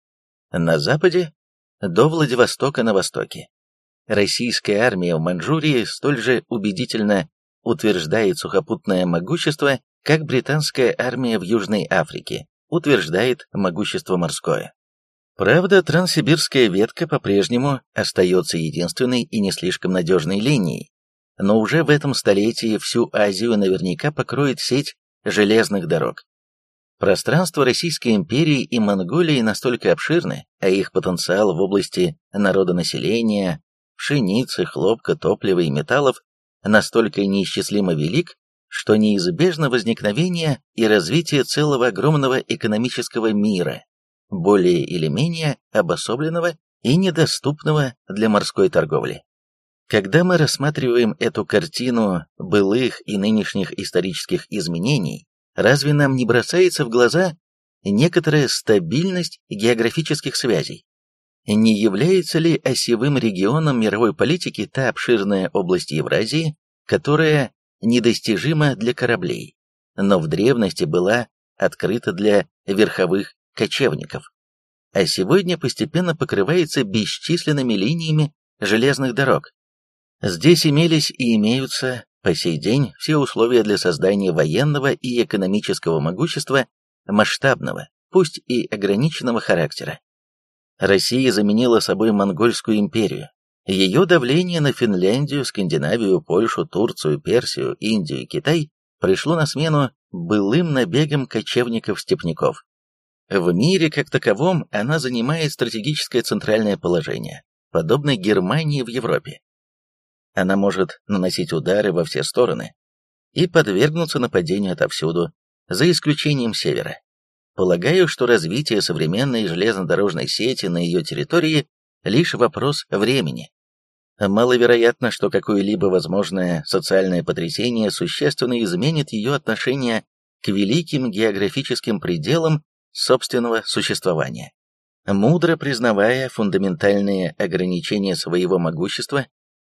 A: На западе до Владивостока на востоке. Российская армия в Маньчжурии столь же убедительно утверждает сухопутное могущество, как британская армия в Южной Африке утверждает могущество морское. Правда, транссибирская ветка по-прежнему остается единственной и не слишком надежной линией, но уже в этом столетии всю Азию наверняка покроет сеть железных дорог. Пространство Российской империи и Монголии настолько обширны, а их потенциал в области народонаселения, пшеницы, хлопка, топлива и металлов настолько неисчислимо велик, что неизбежно возникновение и развитие целого огромного экономического мира, более или менее обособленного и недоступного для морской торговли. Когда мы рассматриваем эту картину былых и нынешних исторических изменений, разве нам не бросается в глаза некоторая стабильность географических связей? Не является ли осевым регионом мировой политики та обширная область Евразии, которая недостижима для кораблей, но в древности была открыта для верховых кочевников, а сегодня постепенно покрывается бесчисленными линиями железных дорог, Здесь имелись и имеются по сей день все условия для создания военного и экономического могущества масштабного, пусть и ограниченного характера. Россия заменила собой Монгольскую империю. Ее давление на Финляндию, Скандинавию, Польшу, Турцию, Персию, Индию и Китай пришло на смену былым набегам кочевников-степняков. В мире как таковом она занимает стратегическое центральное положение, подобно Германии в Европе. Она может наносить удары во все стороны и подвергнуться нападению отовсюду, за исключением севера. Полагаю, что развитие современной железнодорожной сети на ее территории лишь вопрос времени. Маловероятно, что какое-либо возможное социальное потрясение существенно изменит ее отношение к великим географическим пределам собственного существования. Мудро признавая фундаментальные ограничения своего могущества,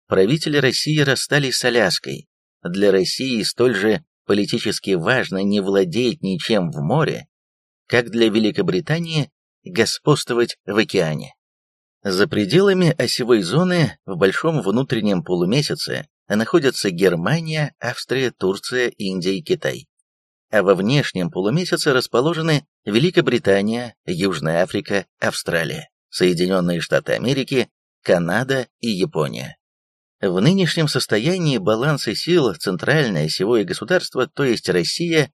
A: правители России расстались с Аляской. Для России столь же политически важно не владеть ничем в море, как для Великобритании господствовать в океане. За пределами осевой зоны в большом внутреннем полумесяце находятся Германия, Австрия, Турция, Индия и Китай а во внешнем полумесяце расположены Великобритания, Южная Африка, Австралия, Соединенные Штаты Америки, Канада и Япония. В нынешнем состоянии баланса сил центральное осевое государство, то есть Россия,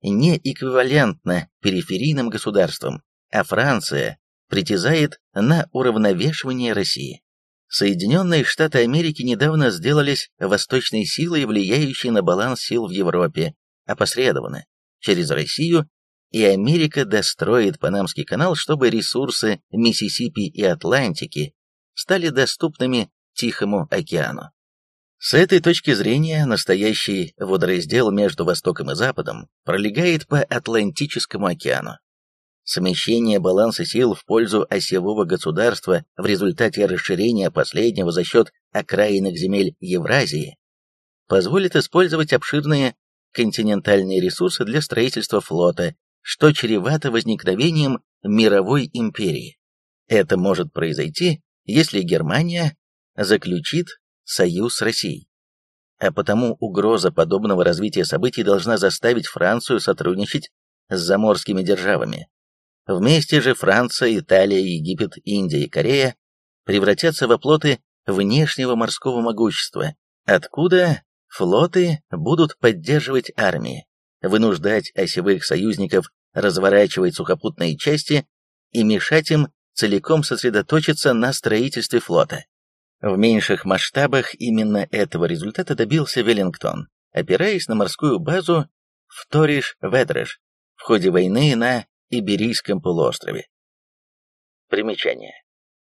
A: не эквивалентно периферийным государствам, а Франция притязает на уравновешивание России. Соединенные Штаты Америки недавно сделались восточной силой, влияющей на баланс сил в Европе, опосредованно, через Россию, и Америка достроит Панамский канал, чтобы ресурсы Миссисипи и Атлантики стали доступными Тихому океану. С этой точки зрения настоящий водораздел между Востоком и Западом пролегает по Атлантическому океану. Смещение баланса сил в пользу осевого государства в результате расширения последнего за счет окраинных земель Евразии позволит использовать обширные континентальные ресурсы для строительства флота, что чревато возникновением мировой империи. Это может произойти, если Германия заключит союз с Россией. А потому угроза подобного развития событий должна заставить Францию сотрудничать с заморскими державами. Вместе же Франция, Италия, Египет, Индия и Корея превратятся в оплоты внешнего морского могущества, откуда Флоты будут поддерживать армии, вынуждать осевых союзников разворачивать сухопутные части и мешать им целиком сосредоточиться на строительстве флота. В меньших масштабах именно этого результата добился Веллингтон, опираясь на морскую базу в Ториш-Ведреш в ходе войны на Иберийском полуострове. Примечание.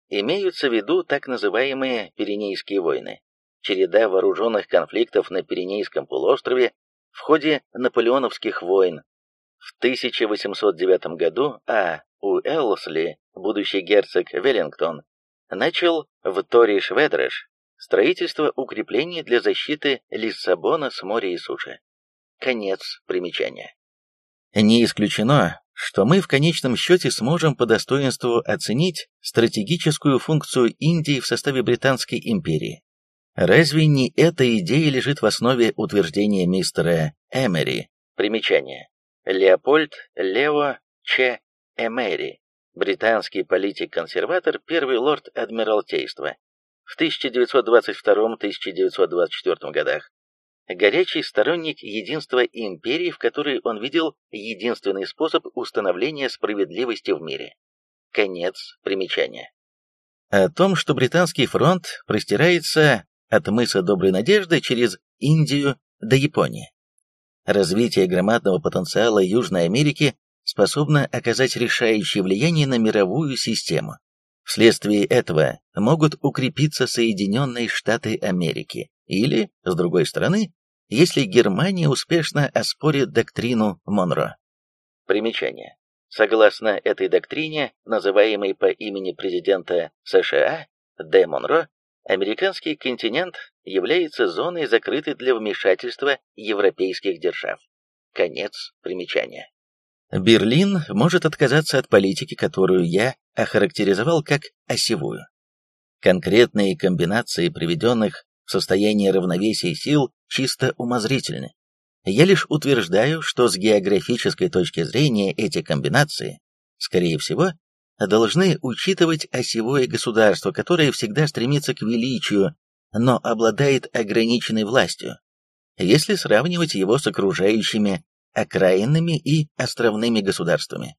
A: Имеются в виду так называемые Пиренейские войны, череда вооруженных конфликтов на Пиренейском полуострове в ходе наполеоновских войн. В 1809 году А. Уэлсли, будущий герцог Веллингтон, начал в Ториш-Ведреш строительство укреплений для защиты Лиссабона с моря и суши. Конец примечания. Не исключено, что мы в конечном счете сможем по достоинству оценить стратегическую функцию Индии в составе Британской империи. Разве не эта идея лежит в основе утверждения мистера Эмери? Примечание. Леопольд Лео Ч. Эмери, британский политик-консерватор, первый лорд Адмиралтейства, в 1922-1924 годах. Горячий сторонник единства империи, в которой он видел единственный способ установления справедливости в мире. Конец примечания. О том, что британский фронт простирается от мыса Доброй Надежды через Индию до Японии. Развитие громадного потенциала Южной Америки способно оказать решающее влияние на мировую систему. Вследствие этого могут укрепиться Соединенные Штаты Америки, или, с другой стороны, если Германия успешно оспорит доктрину Монро. Примечание. Согласно этой доктрине, называемой по имени президента США Д. Монро, Американский континент является зоной, закрытой для вмешательства европейских держав. Конец примечания. Берлин может отказаться от политики, которую я охарактеризовал как осевую. Конкретные комбинации приведенных в состояние равновесия сил чисто умозрительны. Я лишь утверждаю, что с географической точки зрения эти комбинации, скорее всего, должны учитывать осевое государство, которое всегда стремится к величию, но обладает ограниченной властью, если сравнивать его с окружающими окраинными и островными государствами.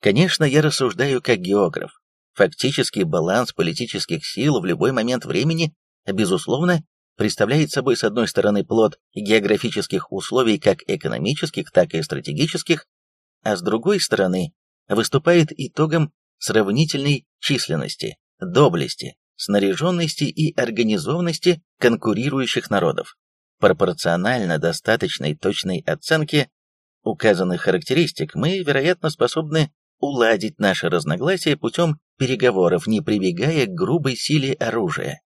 A: Конечно, я рассуждаю как географ. Фактический баланс политических сил в любой момент времени, безусловно, представляет собой с одной стороны плод географических условий как экономических, так и стратегических, а с другой стороны выступает итогом сравнительной численности, доблести, снаряженности и организованности конкурирующих народов. Пропорционально достаточной точной оценки указанных характеристик мы, вероятно, способны уладить наши разногласия путем переговоров, не прибегая к грубой силе оружия.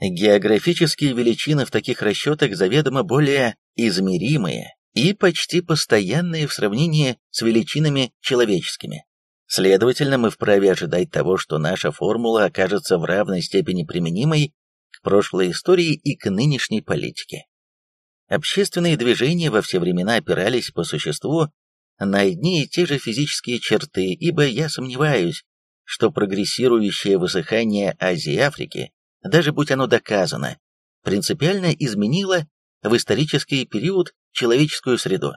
A: Географические величины в таких расчетах заведомо более измеримые и почти постоянные в сравнении с величинами человеческими. Следовательно, мы вправе ожидать того, что наша формула окажется в равной степени применимой к прошлой истории и к нынешней политике. Общественные движения во все времена опирались по существу на одни и те же физические черты, ибо я сомневаюсь, что прогрессирующее высыхание Азии и Африки, даже будь оно доказано, принципиально изменило в исторический период человеческую среду.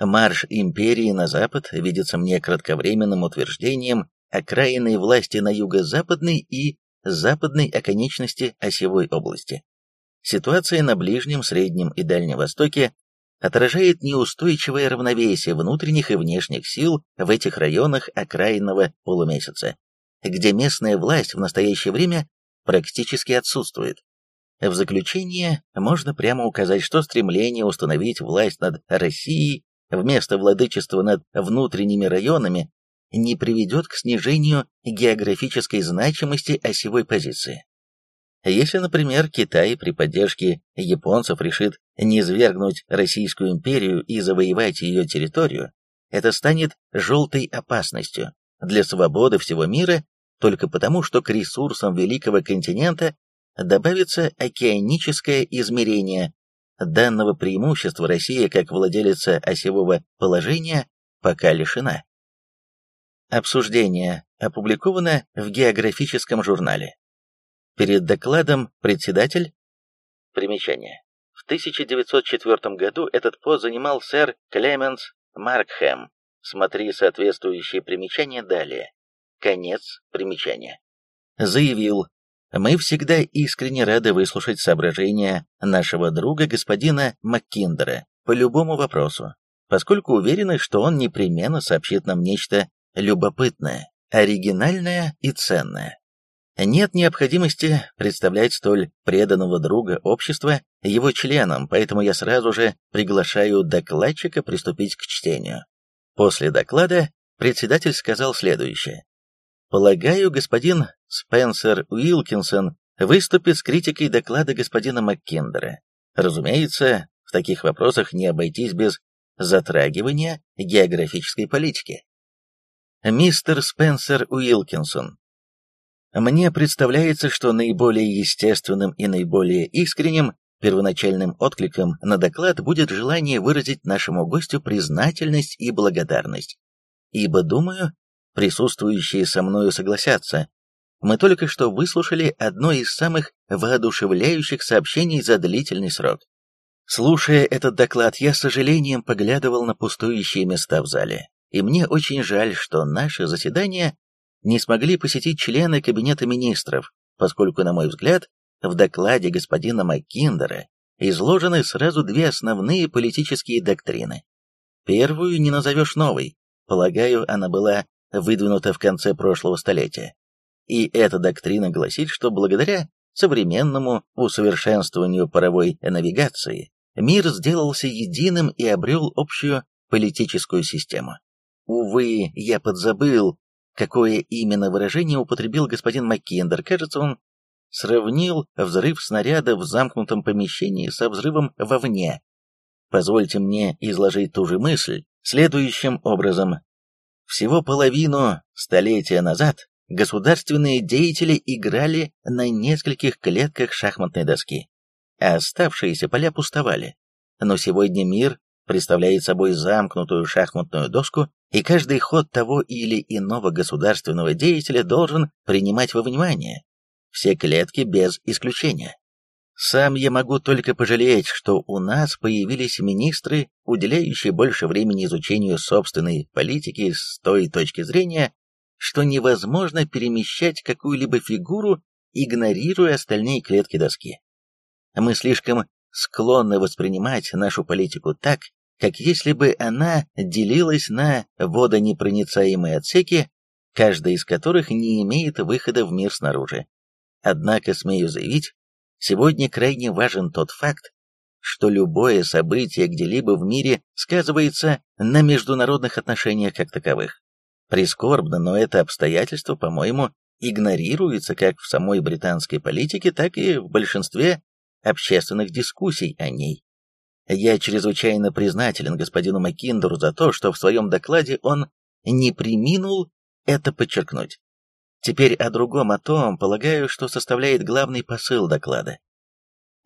A: Марш империи на запад видится мне кратковременным утверждением окраинной власти на юго-западной и западной оконечности осевой области. Ситуация на Ближнем, Среднем и Дальнем Востоке отражает неустойчивое равновесие внутренних и внешних сил в этих районах окраинного полумесяца, где местная власть в настоящее время практически отсутствует. В заключение можно прямо указать, что стремление установить власть над Россией вместо владычества над внутренними районами не приведет к снижению географической значимости осевой позиции. Если, например, Китай при поддержке японцев решит низвергнуть Российскую империю и завоевать ее территорию, это станет желтой опасностью для свободы всего мира только потому, что к ресурсам великого континента добавится океаническое измерение, Данного преимущества Россия, как владелица осевого положения, пока лишена. Обсуждение опубликовано в географическом журнале. Перед докладом председатель... Примечание. В 1904 году этот пост занимал сэр Клеменс Маркхэм. Смотри соответствующие примечания далее. Конец примечания. Заявил, мы всегда искренне рады выслушать соображения нашего друга господина Маккиндера по любому вопросу, поскольку уверены, что он непременно сообщит нам нечто любопытное, оригинальное и ценное. Нет необходимости представлять столь преданного друга общества его членам, поэтому я сразу же приглашаю докладчика приступить к чтению. После доклада председатель сказал следующее. Полагаю, господин Спенсер Уилкинсон выступит с критикой доклада господина Маккендера. Разумеется, в таких вопросах не обойтись без затрагивания географической политики. Мистер Спенсер Уилкинсон, мне представляется, что наиболее естественным и наиболее искренним первоначальным откликом на доклад будет желание выразить нашему гостю признательность и благодарность. Ибо, думаю, присутствующие со мною согласятся. Мы только что выслушали одно из самых воодушевляющих сообщений за длительный срок. Слушая этот доклад, я с сожалением поглядывал на пустующие места в зале, и мне очень жаль, что наше заседание не смогли посетить члены Кабинета министров, поскольку, на мой взгляд, в докладе господина Маккиндера изложены сразу две основные политические доктрины. Первую не назовешь новой, полагаю, она была выдвинута в конце прошлого столетия. И эта доктрина гласит, что благодаря современному усовершенствованию паровой навигации мир сделался единым и обрел общую политическую систему. Увы, я подзабыл, какое именно выражение употребил господин Маккендер. Кажется, он сравнил взрыв снаряда в замкнутом помещении со взрывом вовне. Позвольте мне изложить ту же мысль следующим образом. Всего половину столетия назад государственные деятели играли на нескольких клетках шахматной доски, а оставшиеся поля пустовали. Но сегодня мир представляет собой замкнутую шахматную доску, и каждый ход того или иного государственного деятеля должен принимать во внимание все клетки без исключения. Сам я могу только пожалеть, что у нас появились министры, уделяющие больше времени изучению собственной политики с той точки зрения, что невозможно перемещать какую-либо фигуру, игнорируя остальные клетки доски. Мы слишком склонны воспринимать нашу политику так, как если бы она делилась на водонепроницаемые отсеки, каждый из которых не имеет выхода в мир снаружи. Однако, смею заявить, сегодня крайне важен тот факт, что любое событие где-либо в мире сказывается на международных отношениях как таковых. Прискорбно, но это обстоятельство, по-моему, игнорируется как в самой британской политике, так и в большинстве общественных дискуссий о ней. Я чрезвычайно признателен господину Маккиндеру за то, что в своем докладе он не приминул это подчеркнуть. Теперь о другом, о том, полагаю, что составляет главный посыл доклада.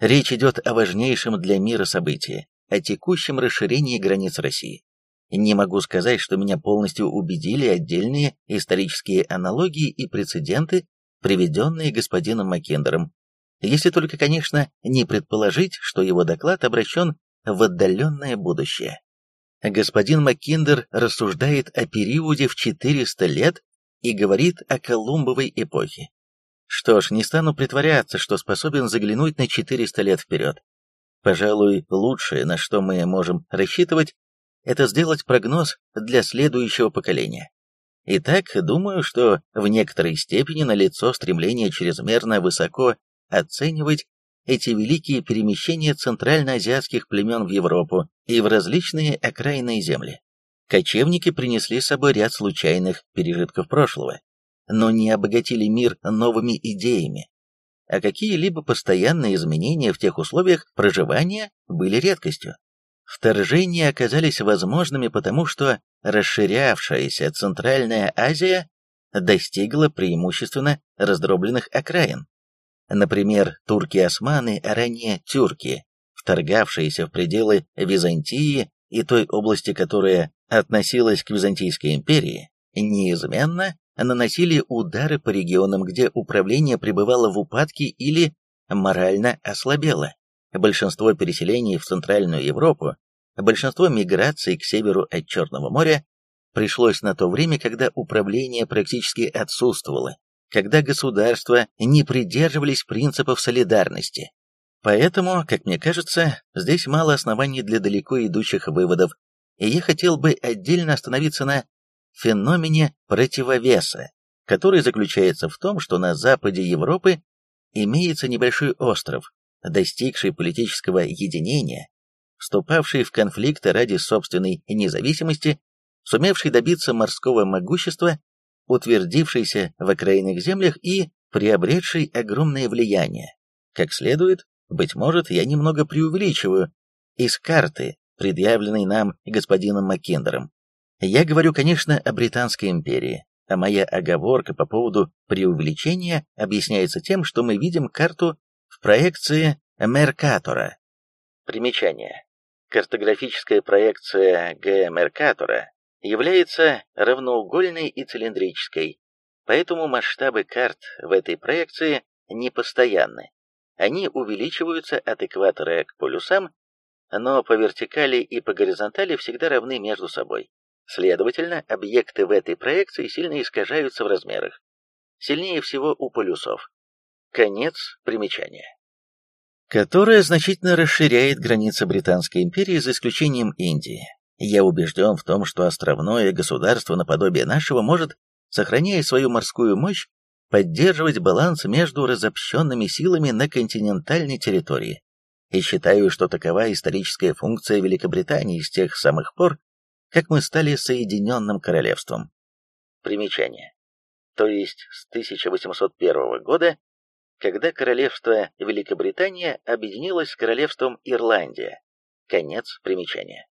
A: Речь идет о важнейшем для мира событии, о текущем расширении границ России. Не могу сказать, что меня полностью убедили отдельные исторические аналогии и прецеденты, приведенные господином Маккендером, если только, конечно, не предположить, что его доклад обращен в отдаленное будущее. Господин Маккиндер рассуждает о периоде в 400 лет и говорит о Колумбовой эпохе. Что ж, не стану притворяться, что способен заглянуть на 400 лет вперед. Пожалуй, лучшее, на что мы можем рассчитывать, это сделать прогноз для следующего поколения. Итак, думаю, что в некоторой степени налицо стремление чрезмерно высоко оценивать эти великие перемещения центральноазиатских племен в Европу и в различные окраинные земли. Кочевники принесли с собой ряд случайных пережитков прошлого, но не обогатили мир новыми идеями, а какие-либо постоянные изменения в тех условиях проживания были редкостью. Вторжения оказались возможными потому, что расширявшаяся Центральная Азия достигла преимущественно раздробленных окраин, Например, турки-османы, ранее тюрки, вторгавшиеся в пределы Византии и той области, которая относилась к Византийской империи, неизменно наносили удары по регионам, где управление пребывало в упадке или морально ослабело. Большинство переселений в Центральную Европу, большинство миграций к северу от Черного моря пришлось на то время, когда управление практически отсутствовало когда государства не придерживались принципов солидарности. Поэтому, как мне кажется, здесь мало оснований для далеко идущих выводов, и я хотел бы отдельно остановиться на феномене противовеса, который заключается в том, что на западе Европы имеется небольшой остров, достигший политического единения, вступавший в конфликты ради собственной независимости, сумевший добиться морского могущества утвердившийся в окраинных землях и приобретший огромное влияние. Как следует, быть может, я немного преувеличиваю, из карты, предъявленной нам господином Маккендером. Я говорю, конечно, о Британской империи, а моя оговорка по поводу преувеличения объясняется тем, что мы видим карту в проекции Меркатора. Примечание. Картографическая проекция Г. Меркатора является равноугольной и цилиндрической, поэтому масштабы карт в этой проекции непостоянны. Они увеличиваются от экватора к полюсам, но по вертикали и по горизонтали всегда равны между собой. Следовательно, объекты в этой проекции сильно искажаются в размерах. Сильнее всего у полюсов. Конец примечания. Которая значительно расширяет границы Британской империи за исключением Индии. Я убежден в том, что островное государство наподобие нашего может, сохраняя свою морскую мощь, поддерживать баланс между разобщенными силами на континентальной территории. И считаю, что такова историческая функция Великобритании с тех самых пор, как мы стали Соединенным Королевством. Примечание. То есть с 1801 года, когда Королевство Великобритания объединилось с Королевством Ирландия. Конец примечания.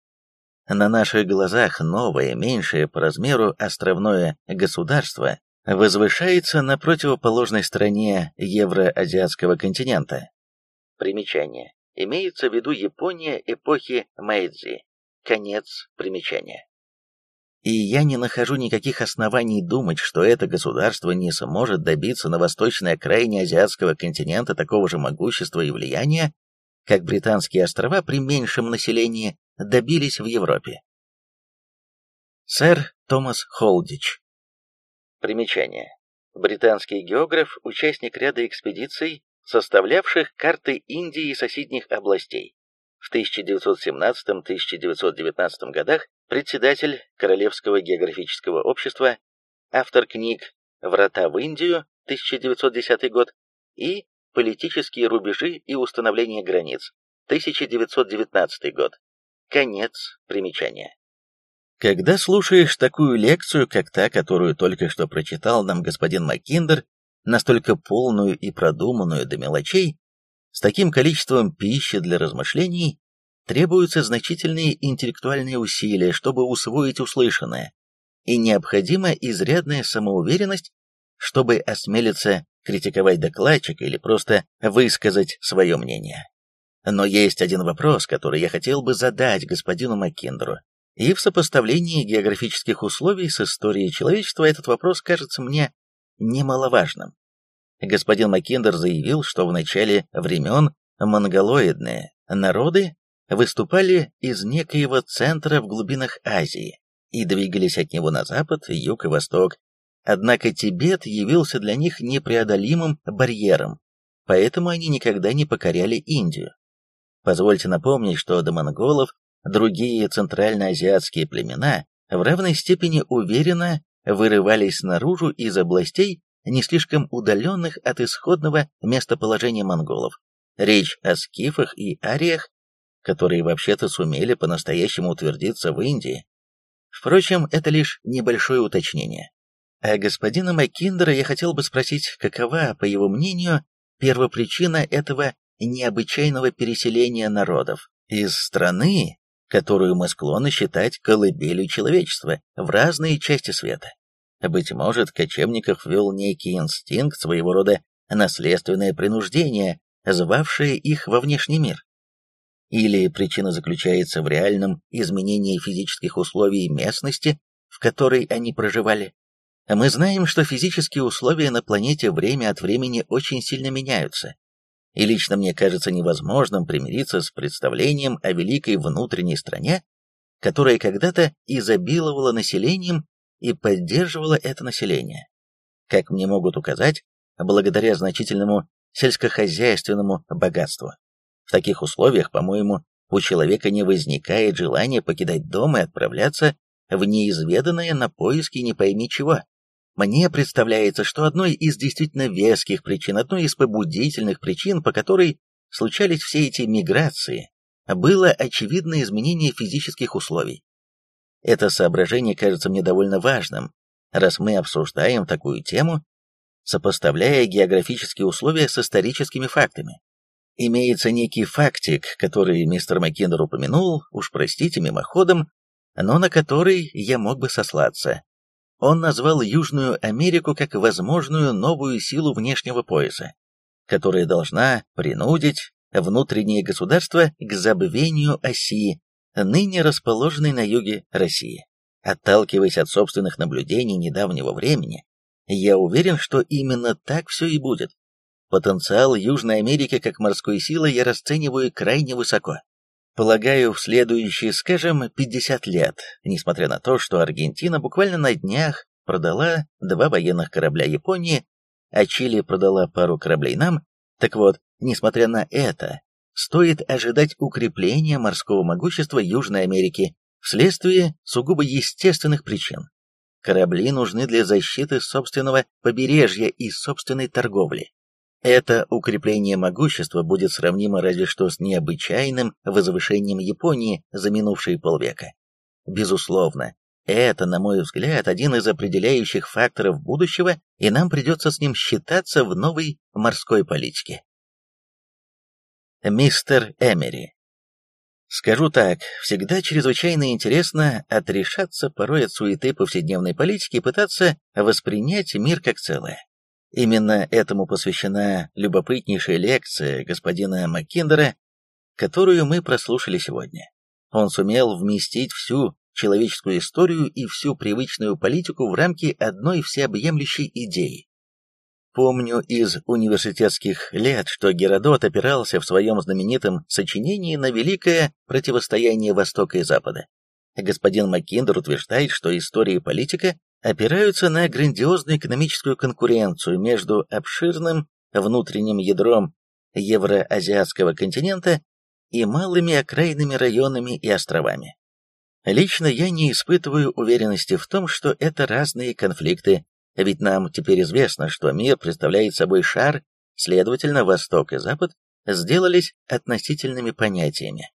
A: На наших глазах новое, меньшее по размеру островное государство возвышается на противоположной стороне евроазиатского континента. Примечание. Имеется в виду Япония эпохи Мэйдзи. Конец примечания. И я не нахожу никаких оснований думать, что это государство не сможет добиться на восточной окраине азиатского континента такого же могущества и влияния, как британские острова при меньшем населении добились в Европе. Сэр Томас Холдич Примечание. Британский географ, участник ряда экспедиций, составлявших карты Индии и соседних областей. В 1917-1919 годах председатель Королевского географического общества, автор книг «Врата в Индию» 1910 год и «Политические рубежи и установление границ» 1919 год. Конец примечания. Когда слушаешь такую лекцию, как та, которую только что прочитал нам господин Маккиндер, настолько полную и продуманную до мелочей, с таким количеством пищи для размышлений, требуются значительные интеллектуальные усилия, чтобы усвоить услышанное, и необходима изрядная самоуверенность, чтобы осмелиться критиковать докладчика или просто высказать свое мнение. Но есть один вопрос, который я хотел бы задать господину Маккиндеру, и в сопоставлении географических условий с историей человечества этот вопрос кажется мне немаловажным. Господин Маккиндер заявил, что в начале времен монголоидные народы выступали из некоего центра в глубинах Азии и двигались от него на запад, юг и восток. Однако Тибет явился для них непреодолимым барьером, поэтому они никогда не покоряли Индию. Позвольте напомнить, что до монголов Другие центральноазиатские племена в равной степени уверенно вырывались наружу из областей, не слишком удаленных от исходного местоположения монголов. Речь о скифах и ариях, которые вообще-то сумели по-настоящему утвердиться в Индии. Впрочем, это лишь небольшое уточнение. А господина Маккиндера я хотел бы спросить, какова, по его мнению, первопричина этого необычайного переселения народов из страны, которую мы склонны считать колыбелью человечества в разные части света. Быть может, кочевников вел некий инстинкт, своего рода наследственное принуждение, звавшее их во внешний мир. Или причина заключается в реальном изменении физических условий местности, в которой они проживали. Мы знаем, что физические условия на планете время от времени очень сильно меняются, и лично мне кажется невозможным примириться с представлением о великой внутренней стране, которая когда-то изобиловала населением и поддерживала это население. Как мне могут указать, благодаря значительному сельскохозяйственному богатству. В таких условиях, по-моему, у человека не возникает желания покидать дом и отправляться в неизведанное на поиски не пойми чего. Мне представляется, что одной из действительно веских причин, одной из побудительных причин, по которой случались все эти миграции, было очевидное изменение физических условий. Это соображение кажется мне довольно важным, раз мы обсуждаем такую тему, сопоставляя географические условия с историческими фактами. Имеется некий фактик, который мистер Маккиндер упомянул, уж простите мимоходом, но на который я мог бы сослаться. Он назвал Южную Америку как возможную новую силу внешнего пояса, которая должна принудить внутреннее государство к забвению оси, ныне расположенной на юге России. Отталкиваясь от собственных наблюдений недавнего времени, я уверен, что именно так все и будет. Потенциал Южной Америки как морской силы я расцениваю крайне высоко. Полагаю, в следующие, скажем, 50 лет, несмотря на то, что Аргентина буквально на днях продала два военных корабля Японии, а Чили продала пару кораблей нам, так вот, несмотря на это, стоит ожидать укрепления морского могущества Южной Америки вследствие сугубо естественных причин. Корабли нужны для защиты собственного побережья и собственной торговли. Это укрепление могущества будет сравнимо разве что с необычайным возвышением Японии за минувшие полвека. Безусловно, это, на мой взгляд, один из определяющих факторов будущего, и нам придется с ним считаться в новой морской политике. Мистер Эмери Скажу так, всегда чрезвычайно интересно отрешаться порой от суеты повседневной политики и пытаться воспринять мир как целое. Именно этому посвящена любопытнейшая лекция господина Маккиндера, которую мы прослушали сегодня. Он сумел вместить всю человеческую историю и всю привычную политику в рамки одной всеобъемлющей идеи. Помню из университетских лет, что Геродот опирался в своем знаменитом сочинении на великое противостояние Востока и Запада. Господин Маккиндер утверждает, что история и политика опираются на грандиозную экономическую конкуренцию между обширным внутренним ядром евроазиатского континента и малыми окраинными районами и островами. Лично я не испытываю уверенности в том, что это разные конфликты, ведь нам теперь известно, что мир представляет собой шар, следовательно, Восток и Запад сделались относительными понятиями.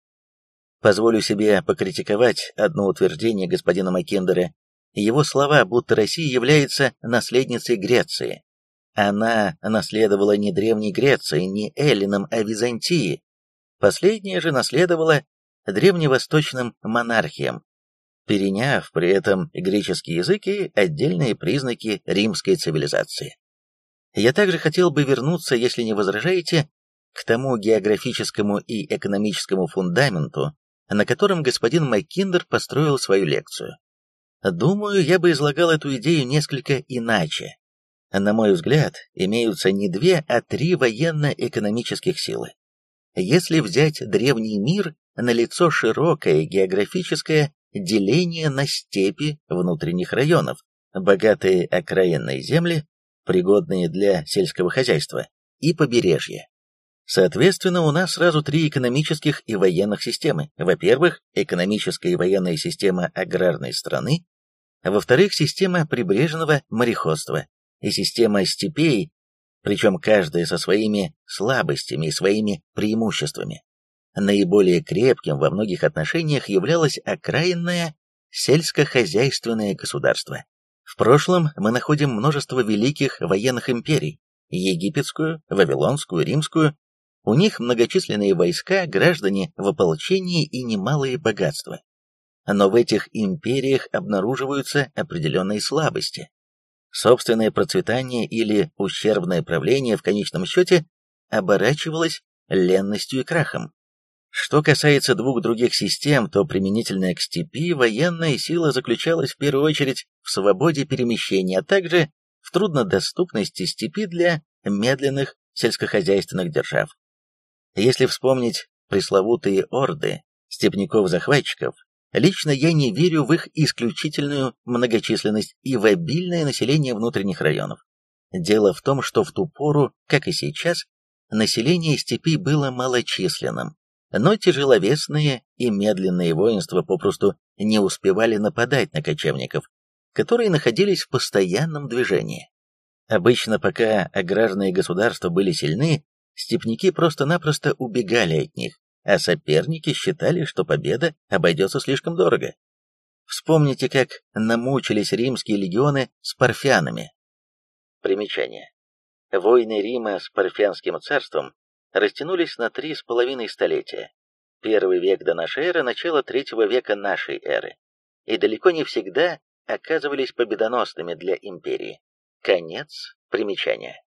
A: Позволю себе покритиковать одно утверждение господина Маккендера. Его слова, будто Россия является наследницей Греции. Она наследовала не Древней Греции, не Эллинам, а Византии. Последняя же наследовала древневосточным монархиям, переняв при этом греческий язык и отдельные признаки римской цивилизации. Я также хотел бы вернуться, если не возражаете, к тому географическому и экономическому фундаменту, на котором господин Маккиндер построил свою лекцию. Думаю, я бы излагал эту идею несколько иначе. На мой взгляд, имеются не две, а три военно-экономических силы. Если взять древний мир, налицо широкое географическое деление на степи внутренних районов, богатые окраинные земли, пригодные для сельского хозяйства, и побережье. Соответственно, у нас сразу три экономических и военных системы. Во-первых, экономическая и военная система аграрной страны, во-вторых, система прибрежного мореходства и система степей, причем каждая со своими слабостями и своими преимуществами. Наиболее крепким во многих отношениях являлось окраинное сельскохозяйственное государство. В прошлом мы находим множество великих военных империй – египетскую, вавилонскую, римскую. У них многочисленные войска, граждане в ополчении и немалые богатства. Но в этих империях обнаруживаются определенные слабости. Собственное процветание или ущербное правление в конечном счете оборачивалось ленностью и крахом. Что касается двух других систем, то применительная к степи военная сила заключалась в первую очередь в свободе перемещения, а также в труднодоступности степи для медленных сельскохозяйственных держав. Если вспомнить пресловутые орды степняков-захватчиков, лично я не верю в их исключительную многочисленность и в обильное население внутренних районов. Дело в том, что в ту пору, как и сейчас, население степи было малочисленным, но тяжеловесные и медленные воинства попросту не успевали нападать на кочевников, которые находились в постоянном движении. Обычно, пока аграрные государства были сильны, степняки просто-напросто убегали от них, а соперники считали, что победа обойдется слишком дорого. Вспомните, как намучились римские легионы с парфянами. Примечание. Войны Рима с парфянским царством растянулись на три с половиной столетия. Первый век до нашей эры, начало третьего века нашей эры. И далеко не всегда оказывались победоносными для империи. Конец примечания.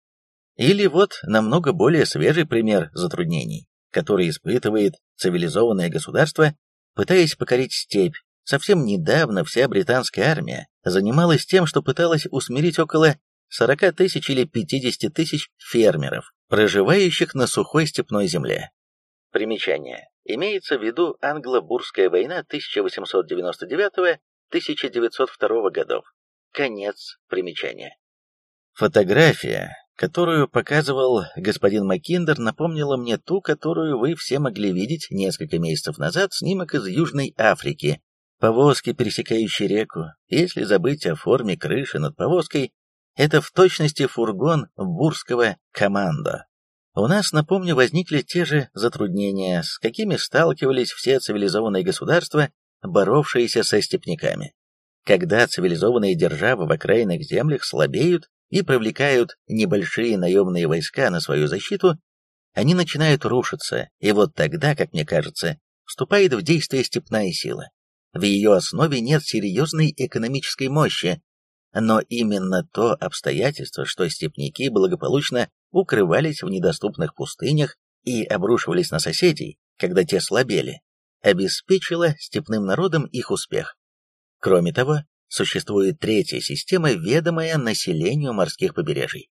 A: Или вот намного более свежий пример затруднений, который испытывает цивилизованное государство, пытаясь покорить степь. Совсем недавно вся британская армия занималась тем, что пыталась усмирить около 40 тысяч или 50 тысяч фермеров, проживающих на сухой степной земле. Примечание. Имеется в виду англо-бурская война 1899-1902 годов. Конец примечания. Фотография, которую показывал господин Маккиндер, напомнила мне ту, которую вы все могли видеть несколько месяцев назад, снимок из Южной Африки. Повозки, пересекающие реку. Если забыть о форме крыши над повозкой, это в точности фургон бурского командо. У нас, напомню, возникли те же затруднения, с какими сталкивались все цивилизованные государства, боровшиеся со степняками. Когда цивилизованные державы в окраинных землях слабеют и привлекают небольшие наемные войска на свою защиту, они начинают рушиться, и вот тогда, как мне кажется, вступает в действие степная сила. В ее основе нет серьезной экономической мощи, но именно то обстоятельство, что степняки благополучно укрывались в недоступных пустынях и обрушивались на соседей, когда те слабели, обеспечило степным народам их успех. Кроме того, существует третья система, ведомая населению морских побережий.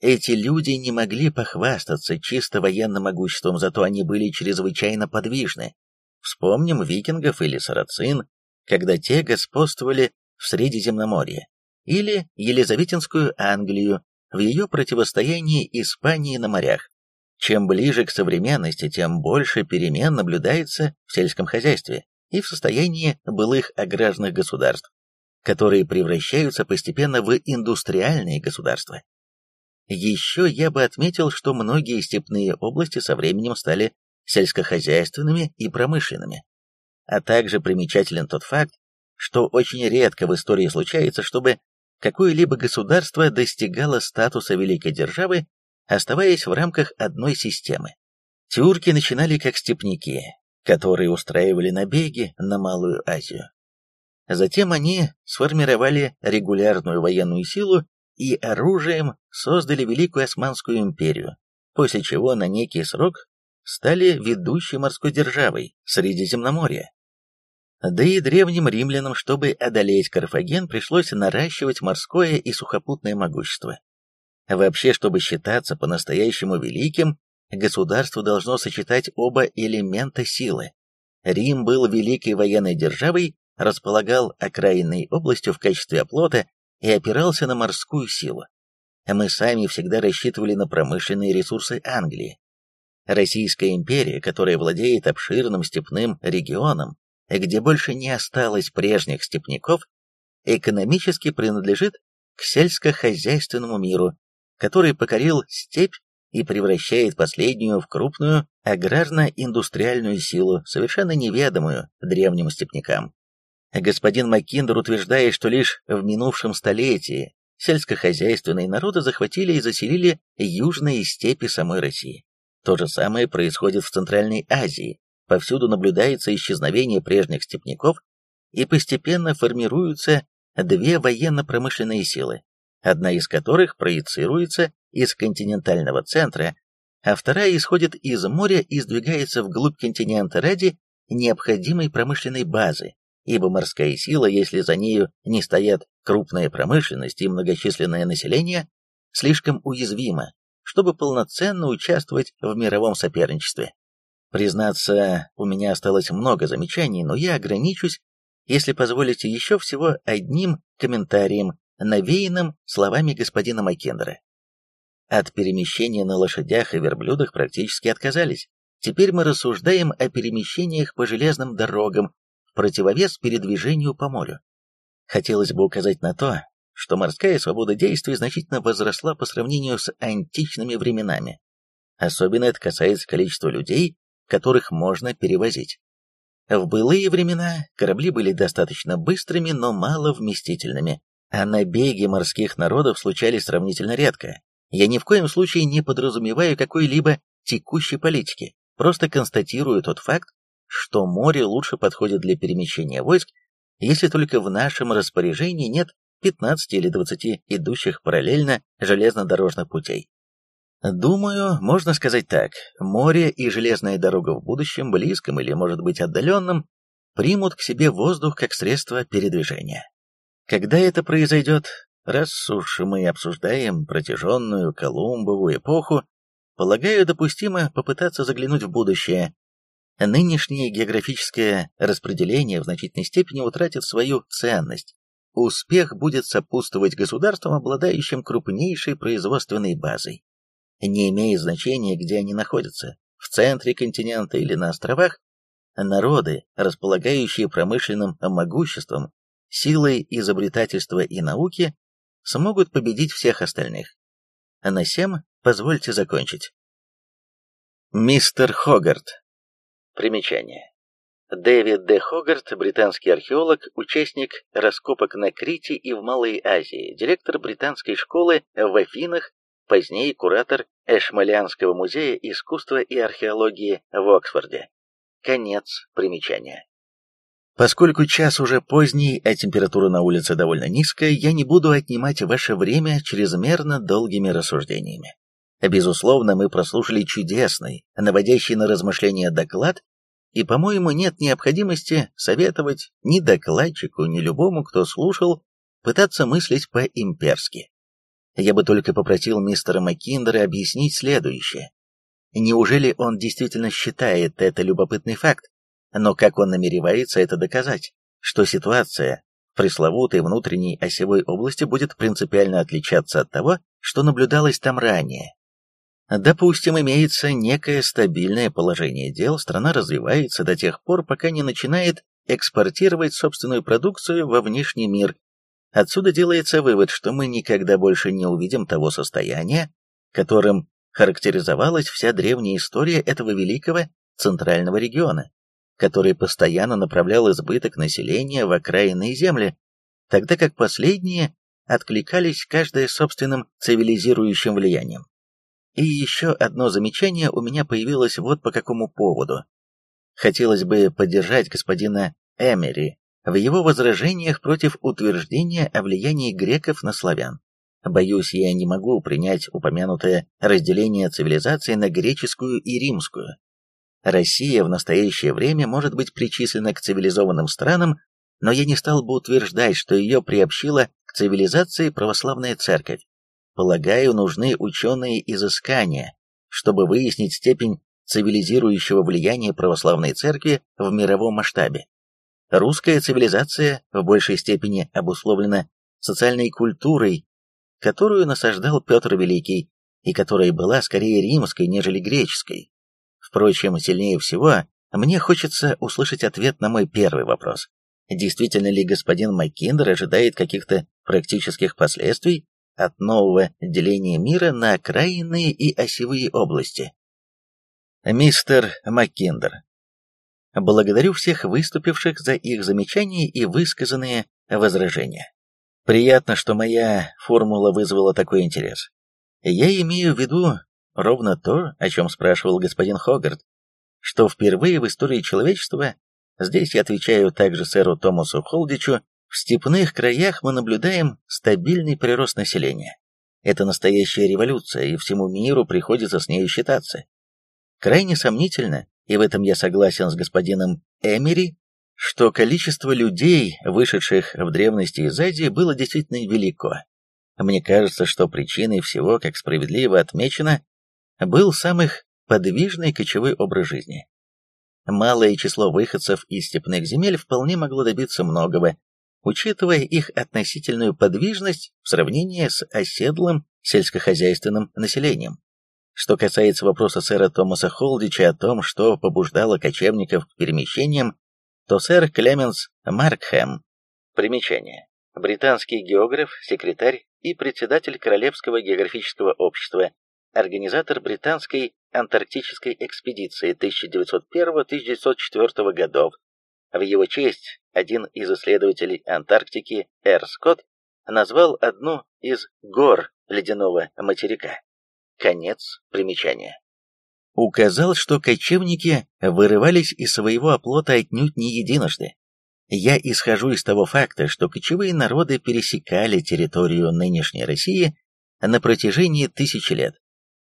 A: Эти люди не могли похвастаться чисто военным могуществом, зато они были чрезвычайно подвижны. Вспомним викингов или сарацин, когда те господствовали в Средиземноморье, или Елизаветинскую Англию в ее противостоянии Испании на морях. Чем ближе к современности, тем больше перемен наблюдается в сельском хозяйстве и в состоянии былых аграрных государств, которые превращаются постепенно в индустриальные государства. Еще я бы отметил, что многие степные области со временем стали сельскохозяйственными и промышленными. А также примечателен тот факт, что очень редко в истории случается, чтобы какое-либо государство достигало статуса великой державы, оставаясь в рамках одной системы. Тюрки начинали как степняки, которые устраивали набеги на Малую Азию. Затем они сформировали регулярную военную силу и оружием создали Великую Османскую империю, после чего на некий срок стали ведущей морской державой Средиземноморья. Да и древним римлянам, чтобы одолеть Карфаген, пришлось наращивать морское и сухопутное могущество. Вообще, чтобы считаться по-настоящему великим, государство должно сочетать оба элемента силы. Рим был великой военной державой, располагал окраинной областью в качестве оплота и опирался на морскую силу. Мы сами всегда рассчитывали на промышленные ресурсы Англии. Российская империя, которая владеет обширным степным регионом, где больше не осталось прежних степняков, экономически принадлежит к сельскохозяйственному миру, который покорил степь и превращает последнюю в крупную аграрно-индустриальную силу, совершенно неведомую древним степнякам. Господин Маккиндер утверждает, что лишь в минувшем столетии сельскохозяйственные народы захватили и заселили южные степи самой России. То же самое происходит в Центральной Азии. Повсюду наблюдается исчезновение прежних степняков, и постепенно формируются две военно-промышленные силы, одна из которых проецируется из континентального центра, а вторая исходит из моря и сдвигается вглубь континента ради необходимой промышленной базы, ибо морская сила, если за нею не стоят крупная промышленность и многочисленное население, слишком уязвима, чтобы полноценно участвовать в мировом соперничестве. Признаться, у меня осталось много замечаний, но я ограничусь, если позволите, еще всего одним комментарием, навеянным словами господина Маккендера. От перемещения на лошадях и верблюдах практически отказались. Теперь мы рассуждаем о перемещениях по железным дорогам противовес передвижению по морю. Хотелось бы указать на то, что морская свобода действий значительно возросла по сравнению с античными временами. Особенно это касается количества людей, которых можно перевозить. В былые времена корабли были достаточно быстрыми, но мало вместительными, а набеги морских народов случались сравнительно редко. Я ни в коем случае не подразумеваю какой-либо текущей политики, просто констатирую тот факт, что море лучше подходит для перемещения войск, если только в нашем распоряжении нет 15 или 20 идущих параллельно железнодорожных путей. Думаю, можно сказать так, море и железная дорога в будущем, близком или, может быть, отдаленном, примут к себе воздух как средство передвижения. Когда это произойдет, раз уж мы обсуждаем протяженную Колумбову эпоху, полагаю, допустимо попытаться заглянуть в будущее, Нынешнее географическое распределение в значительной степени утратит свою ценность. Успех будет сопутствовать государствам, обладающим крупнейшей производственной базой. Не имеет значения, где они находятся, в центре континента или на островах, народы, располагающие промышленным могуществом, силой изобретательства и науки, смогут победить всех остальных. На сем позвольте закончить. Мистер Хогарт Примечание. Дэвид Д. Хогарт, британский археолог, участник раскопок на Крите и в Малой Азии, директор британской школы в Афинах, позднее куратор Эшмалианского музея искусства и археологии в Оксфорде. Конец примечания. Поскольку час уже поздний, а температура на улице довольно низкая, я не буду отнимать ваше время чрезмерно долгими рассуждениями. Безусловно, мы прослушали чудесный, наводящий на размышления доклад и, по-моему, нет необходимости советовать ни докладчику, ни любому, кто слушал, пытаться мыслить по-имперски. Я бы только попросил мистера Маккиндера объяснить следующее. Неужели он действительно считает это любопытный факт? Но как он намеревается это доказать? Что ситуация в пресловутой внутренней осевой области будет принципиально отличаться от того, что наблюдалось там ранее. Допустим, имеется некое стабильное положение дел, страна развивается до тех пор, пока не начинает экспортировать собственную продукцию во внешний мир. Отсюда делается вывод, что мы никогда больше не увидим того состояния, которым характеризовалась вся древняя история этого великого центрального региона, который постоянно направлял избыток населения в окраинные земли, тогда как последние откликались каждое собственным цивилизирующим влиянием. И еще одно замечание у меня появилось вот по какому поводу. Хотелось бы поддержать господина Эмери в его возражениях против утверждения о влиянии греков на славян. Боюсь, я не могу принять упомянутое разделение цивилизации на греческую и римскую. Россия в настоящее время может быть причислена к цивилизованным странам, но я не стал бы утверждать, что ее приобщила к цивилизации православная церковь. Полагаю, нужны ученые изыскания, чтобы выяснить степень цивилизирующего влияния православной церкви в мировом масштабе. Русская цивилизация в большей степени обусловлена социальной культурой которую насаждал Петр Великий, и которая была скорее римской, нежели греческой. Впрочем, сильнее всего мне хочется услышать ответ на мой первый вопрос. Действительно ли господин Маккиндер ожидает каких-то практических последствий от нового деления мира на окраинные и осевые области? Мистер Маккиндер, благодарю всех выступивших за их замечания и высказанные возражения. Приятно, что моя формула вызвала такой интерес. Я имею в виду ровно то, о чем спрашивал господин Хогарт, что впервые в истории человечества, здесь я отвечаю также сэру Томасу Холдичу, в степных краях мы наблюдаем стабильный прирост населения. Это настоящая революция, и всему миру приходится с нею считаться. Крайне сомнительно, и в этом я согласен с господином Эмери, что количество людей, вышедших в древности из Азии, было действительно велико. Мне кажется, что причиной всего, как справедливо отмечено, был самых подвижный кочевой образ жизни. Малое число выходцев из степных земель вполне могло добиться многого, учитывая их относительную подвижность в сравнении с оседлым сельскохозяйственным населением. Что касается вопроса сэра Томаса Холдича о том, что побуждало кочевников к перемещениям, то сэр Клеменс Маркхэм. Примечание. Британский географ, секретарь и председатель Королевского географического общества, организатор британской антарктической экспедиции 1901-1904 годов. В его честь один из исследователей Антарктики, Эр Скотт, назвал одну из гор ледяного материка. Конец примечания указал, что кочевники вырывались из своего оплота отнюдь не единожды. Я исхожу из того факта, что кочевые народы пересекали территорию нынешней России на протяжении тысячи лет.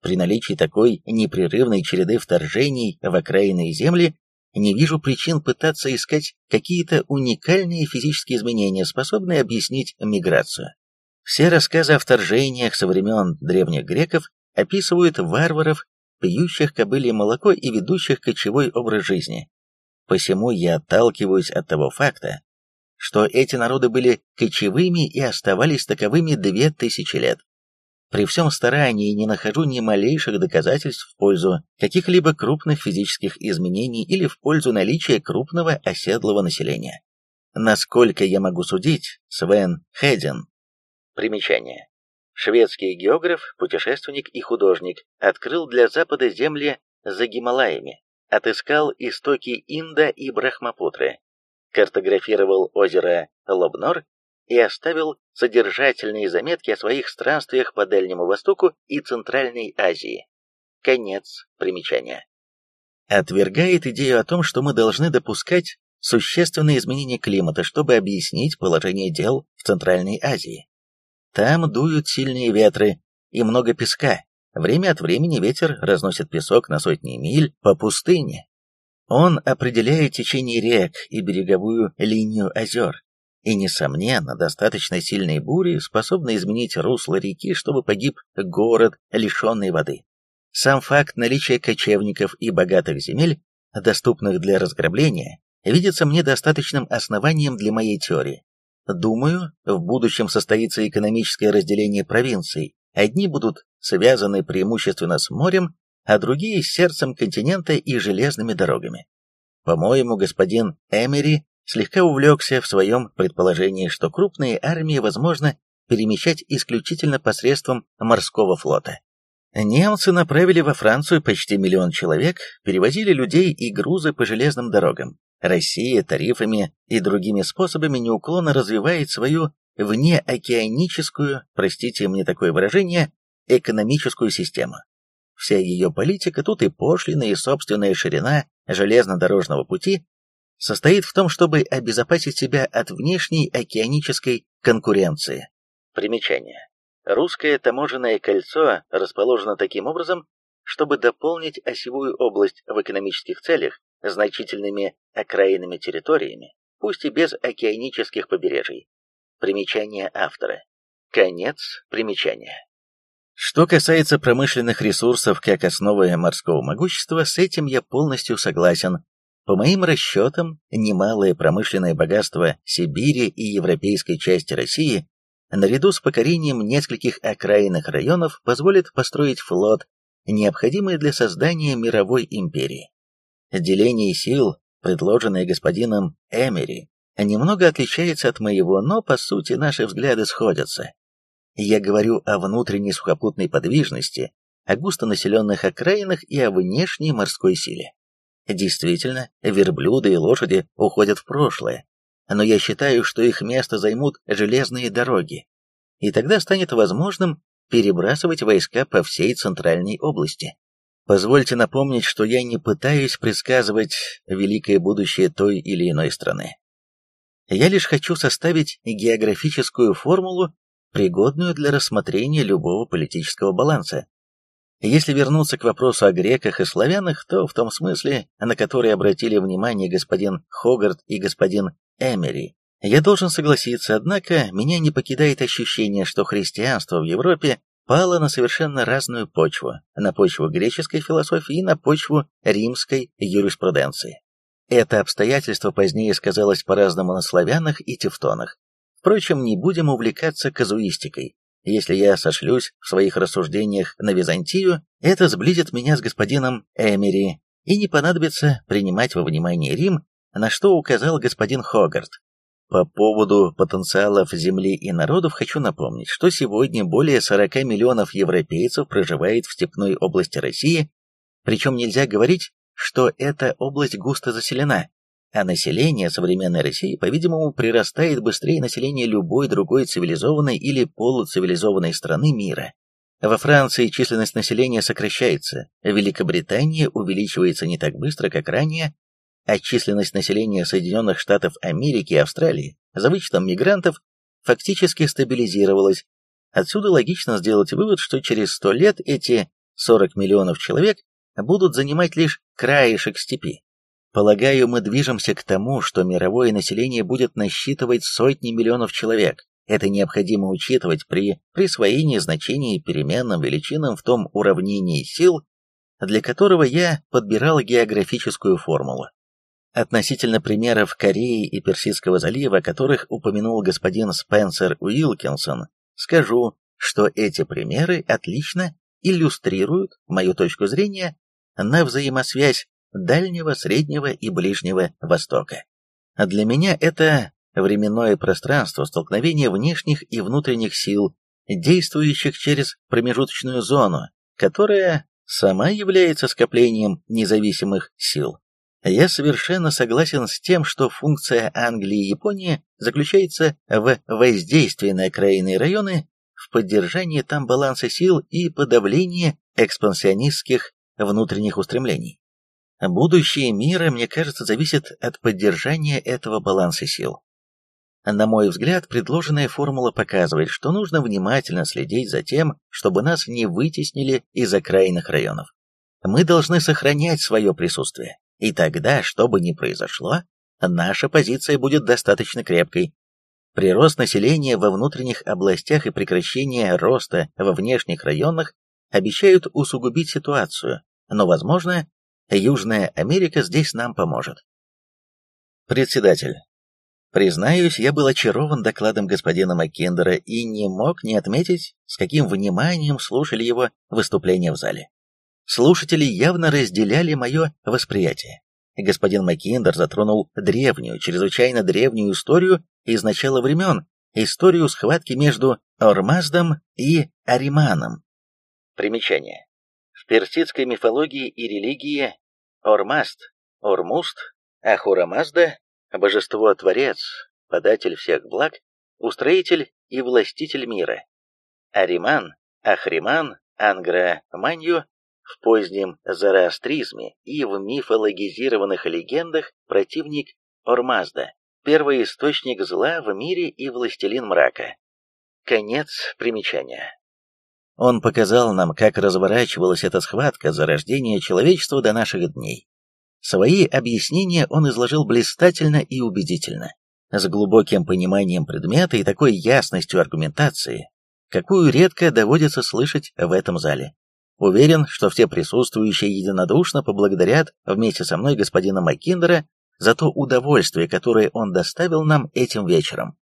A: При наличии такой непрерывной череды вторжений в окраинные земли не вижу причин пытаться искать какие-то уникальные физические изменения, способные объяснить миграцию. Все рассказы о вторжениях со времен древних греков описывают варваров пьющих кобылье молоко и ведущих кочевой образ жизни. Посему я отталкиваюсь от того факта, что эти народы были кочевыми и оставались таковыми две тысячи лет. При всем старании не нахожу ни малейших доказательств в пользу каких-либо крупных физических изменений или в пользу наличия крупного оседлого населения. Насколько я могу судить, Свен Хедин. Примечание. Шведский географ, путешественник и художник открыл для Запада земли за Гималаями, отыскал истоки Инда и Брахмапутры, картографировал озеро Лобнор и оставил содержательные заметки о своих странствиях по Дальнему Востоку и Центральной Азии. Конец примечания. Отвергает идею о том, что мы должны допускать существенные изменения климата, чтобы объяснить положение дел в Центральной Азии. Там дуют сильные ветры и много песка. Время от времени ветер разносит песок на сотни миль по пустыне. Он определяет течение рек и береговую линию озер. И, несомненно, достаточно сильные бури способны изменить русло реки, чтобы погиб город, лишенный воды. Сам факт наличия кочевников и богатых земель, доступных для разграбления, видится мне достаточным основанием для моей теории. Думаю, в будущем состоится экономическое разделение провинций. Одни будут связаны преимущественно с морем, а другие с сердцем континента и железными дорогами. По-моему, господин Эмери слегка увлекся в своем предположении, что крупные армии возможно перемещать исключительно посредством морского флота. Немцы направили во Францию почти миллион человек, перевозили людей и грузы по железным дорогам. Россия тарифами и другими способами неуклонно развивает свою внеокеаническую, простите мне такое выражение, экономическую систему. Вся ее политика, тут и пошлины, и собственная ширина железнодорожного пути, состоит в том, чтобы обезопасить себя от внешней океанической конкуренции. Примечание. Русское таможенное кольцо расположено таким образом, чтобы дополнить осевую область в экономических целях значительными окраинными территориями, пусть и без океанических побережий. Примечание автора. Конец примечания. Что касается промышленных ресурсов как основы морского могущества, с этим я полностью согласен. По моим расчетам, немалое промышленное богатство Сибири и европейской части России, наряду с покорением нескольких окраинных районов, позволит построить флот, необходимый для создания мировой империи. Деление сил, предложенное господином Эмери, немного отличается от моего, но по сути наши взгляды сходятся. Я говорю о внутренней сухопутной подвижности, о густонаселенных окраинах и о внешней морской силе. Действительно, верблюды и лошади уходят в прошлое, но я считаю, что их место займут железные дороги, и тогда станет возможным перебрасывать войска по всей центральной области. Позвольте напомнить, что я не пытаюсь предсказывать великое будущее той или иной страны. Я лишь хочу составить географическую формулу, пригодную для рассмотрения любого политического баланса. Если вернуться к вопросу о греках и славянах, то в том смысле, на который обратили внимание господин Хогарт и господин Эмери, я должен согласиться, однако меня не покидает ощущение, что христианство в Европе пало на совершенно разную почву, на почву греческой философии и на почву римской юриспруденции. Это обстоятельство позднее сказалось по-разному на славянах и тевтонах. Впрочем, не будем увлекаться казуистикой. Если я сошлюсь в своих рассуждениях на Византию, это сблизит меня с господином Эмери, и не понадобится принимать во внимание Рим, на что указал господин Хогарт. По поводу потенциалов земли и народов хочу напомнить, что сегодня более 40 миллионов европейцев проживает в степной области России, причем нельзя говорить, что эта область густо заселена, а население современной России, по-видимому, прирастает быстрее населения любой другой цивилизованной или полуцивилизованной страны мира. Во Франции численность населения сокращается, в Великобритании увеличивается не так быстро, как ранее, а численность населения Соединенных Штатов Америки и Австралии, за вычетом мигрантов, фактически стабилизировалась. Отсюда логично сделать вывод, что через 100 лет эти 40 миллионов человек будут занимать лишь краешек степи. Полагаю, мы движемся к тому, что мировое население будет насчитывать сотни миллионов человек. Это необходимо учитывать при присвоении значений переменным величинам в том уравнении сил, для которого я подбирал географическую формулу. Относительно примеров Кореи и Персидского залива, о которых упомянул господин Спенсер Уилкинсон, скажу, что эти примеры отлично иллюстрируют мою точку зрения на взаимосвязь Дальнего, Среднего и Ближнего Востока. Для меня это временное пространство столкновения внешних и внутренних сил, действующих через промежуточную зону, которая сама является скоплением независимых сил. Я совершенно согласен с тем, что функция Англии и Японии заключается в воздействии на окраинные районы, в поддержании там баланса сил и подавлении экспансионистских внутренних устремлений. Будущее мира, мне кажется, зависит от поддержания этого баланса сил. На мой взгляд, предложенная формула показывает, что нужно внимательно следить за тем, чтобы нас не вытеснили из окраинных районов. Мы должны сохранять свое присутствие, И тогда, что бы ни произошло, наша позиция будет достаточно крепкой. Прирост населения во внутренних областях и прекращение роста во внешних районах обещают усугубить ситуацию, но, возможно, Южная Америка здесь нам поможет. Председатель. Признаюсь, я был очарован докладом господина Маккендера и не мог не отметить, с каким вниманием слушали его выступления в зале. Слушатели явно разделяли мое восприятие. Господин Маккиндер затронул древнюю, чрезвычайно древнюю историю из начала времен, историю схватки между Ормаздом и Ариманом. Примечание. Персидской мифологии и религии Ормаст, Ормуст, Ахурамазда, божество-творец, податель всех благ, устроитель и властитель мира. Ариман, Ахриман, Ангра-Манью в позднем зороастризме и в мифологизированных легендах противник Ормазда, первый источник зла в мире и властелин мрака. Конец примечания. Он показал нам, как разворачивалась эта схватка за рождение человечества до наших дней. Свои объяснения он изложил блистательно и убедительно, с глубоким пониманием предмета и такой ясностью аргументации, какую редко доводится слышать в этом зале. Уверен, что все присутствующие единодушно поблагодарят вместе со мной господина Маккиндера за то удовольствие, которое он доставил нам этим вечером.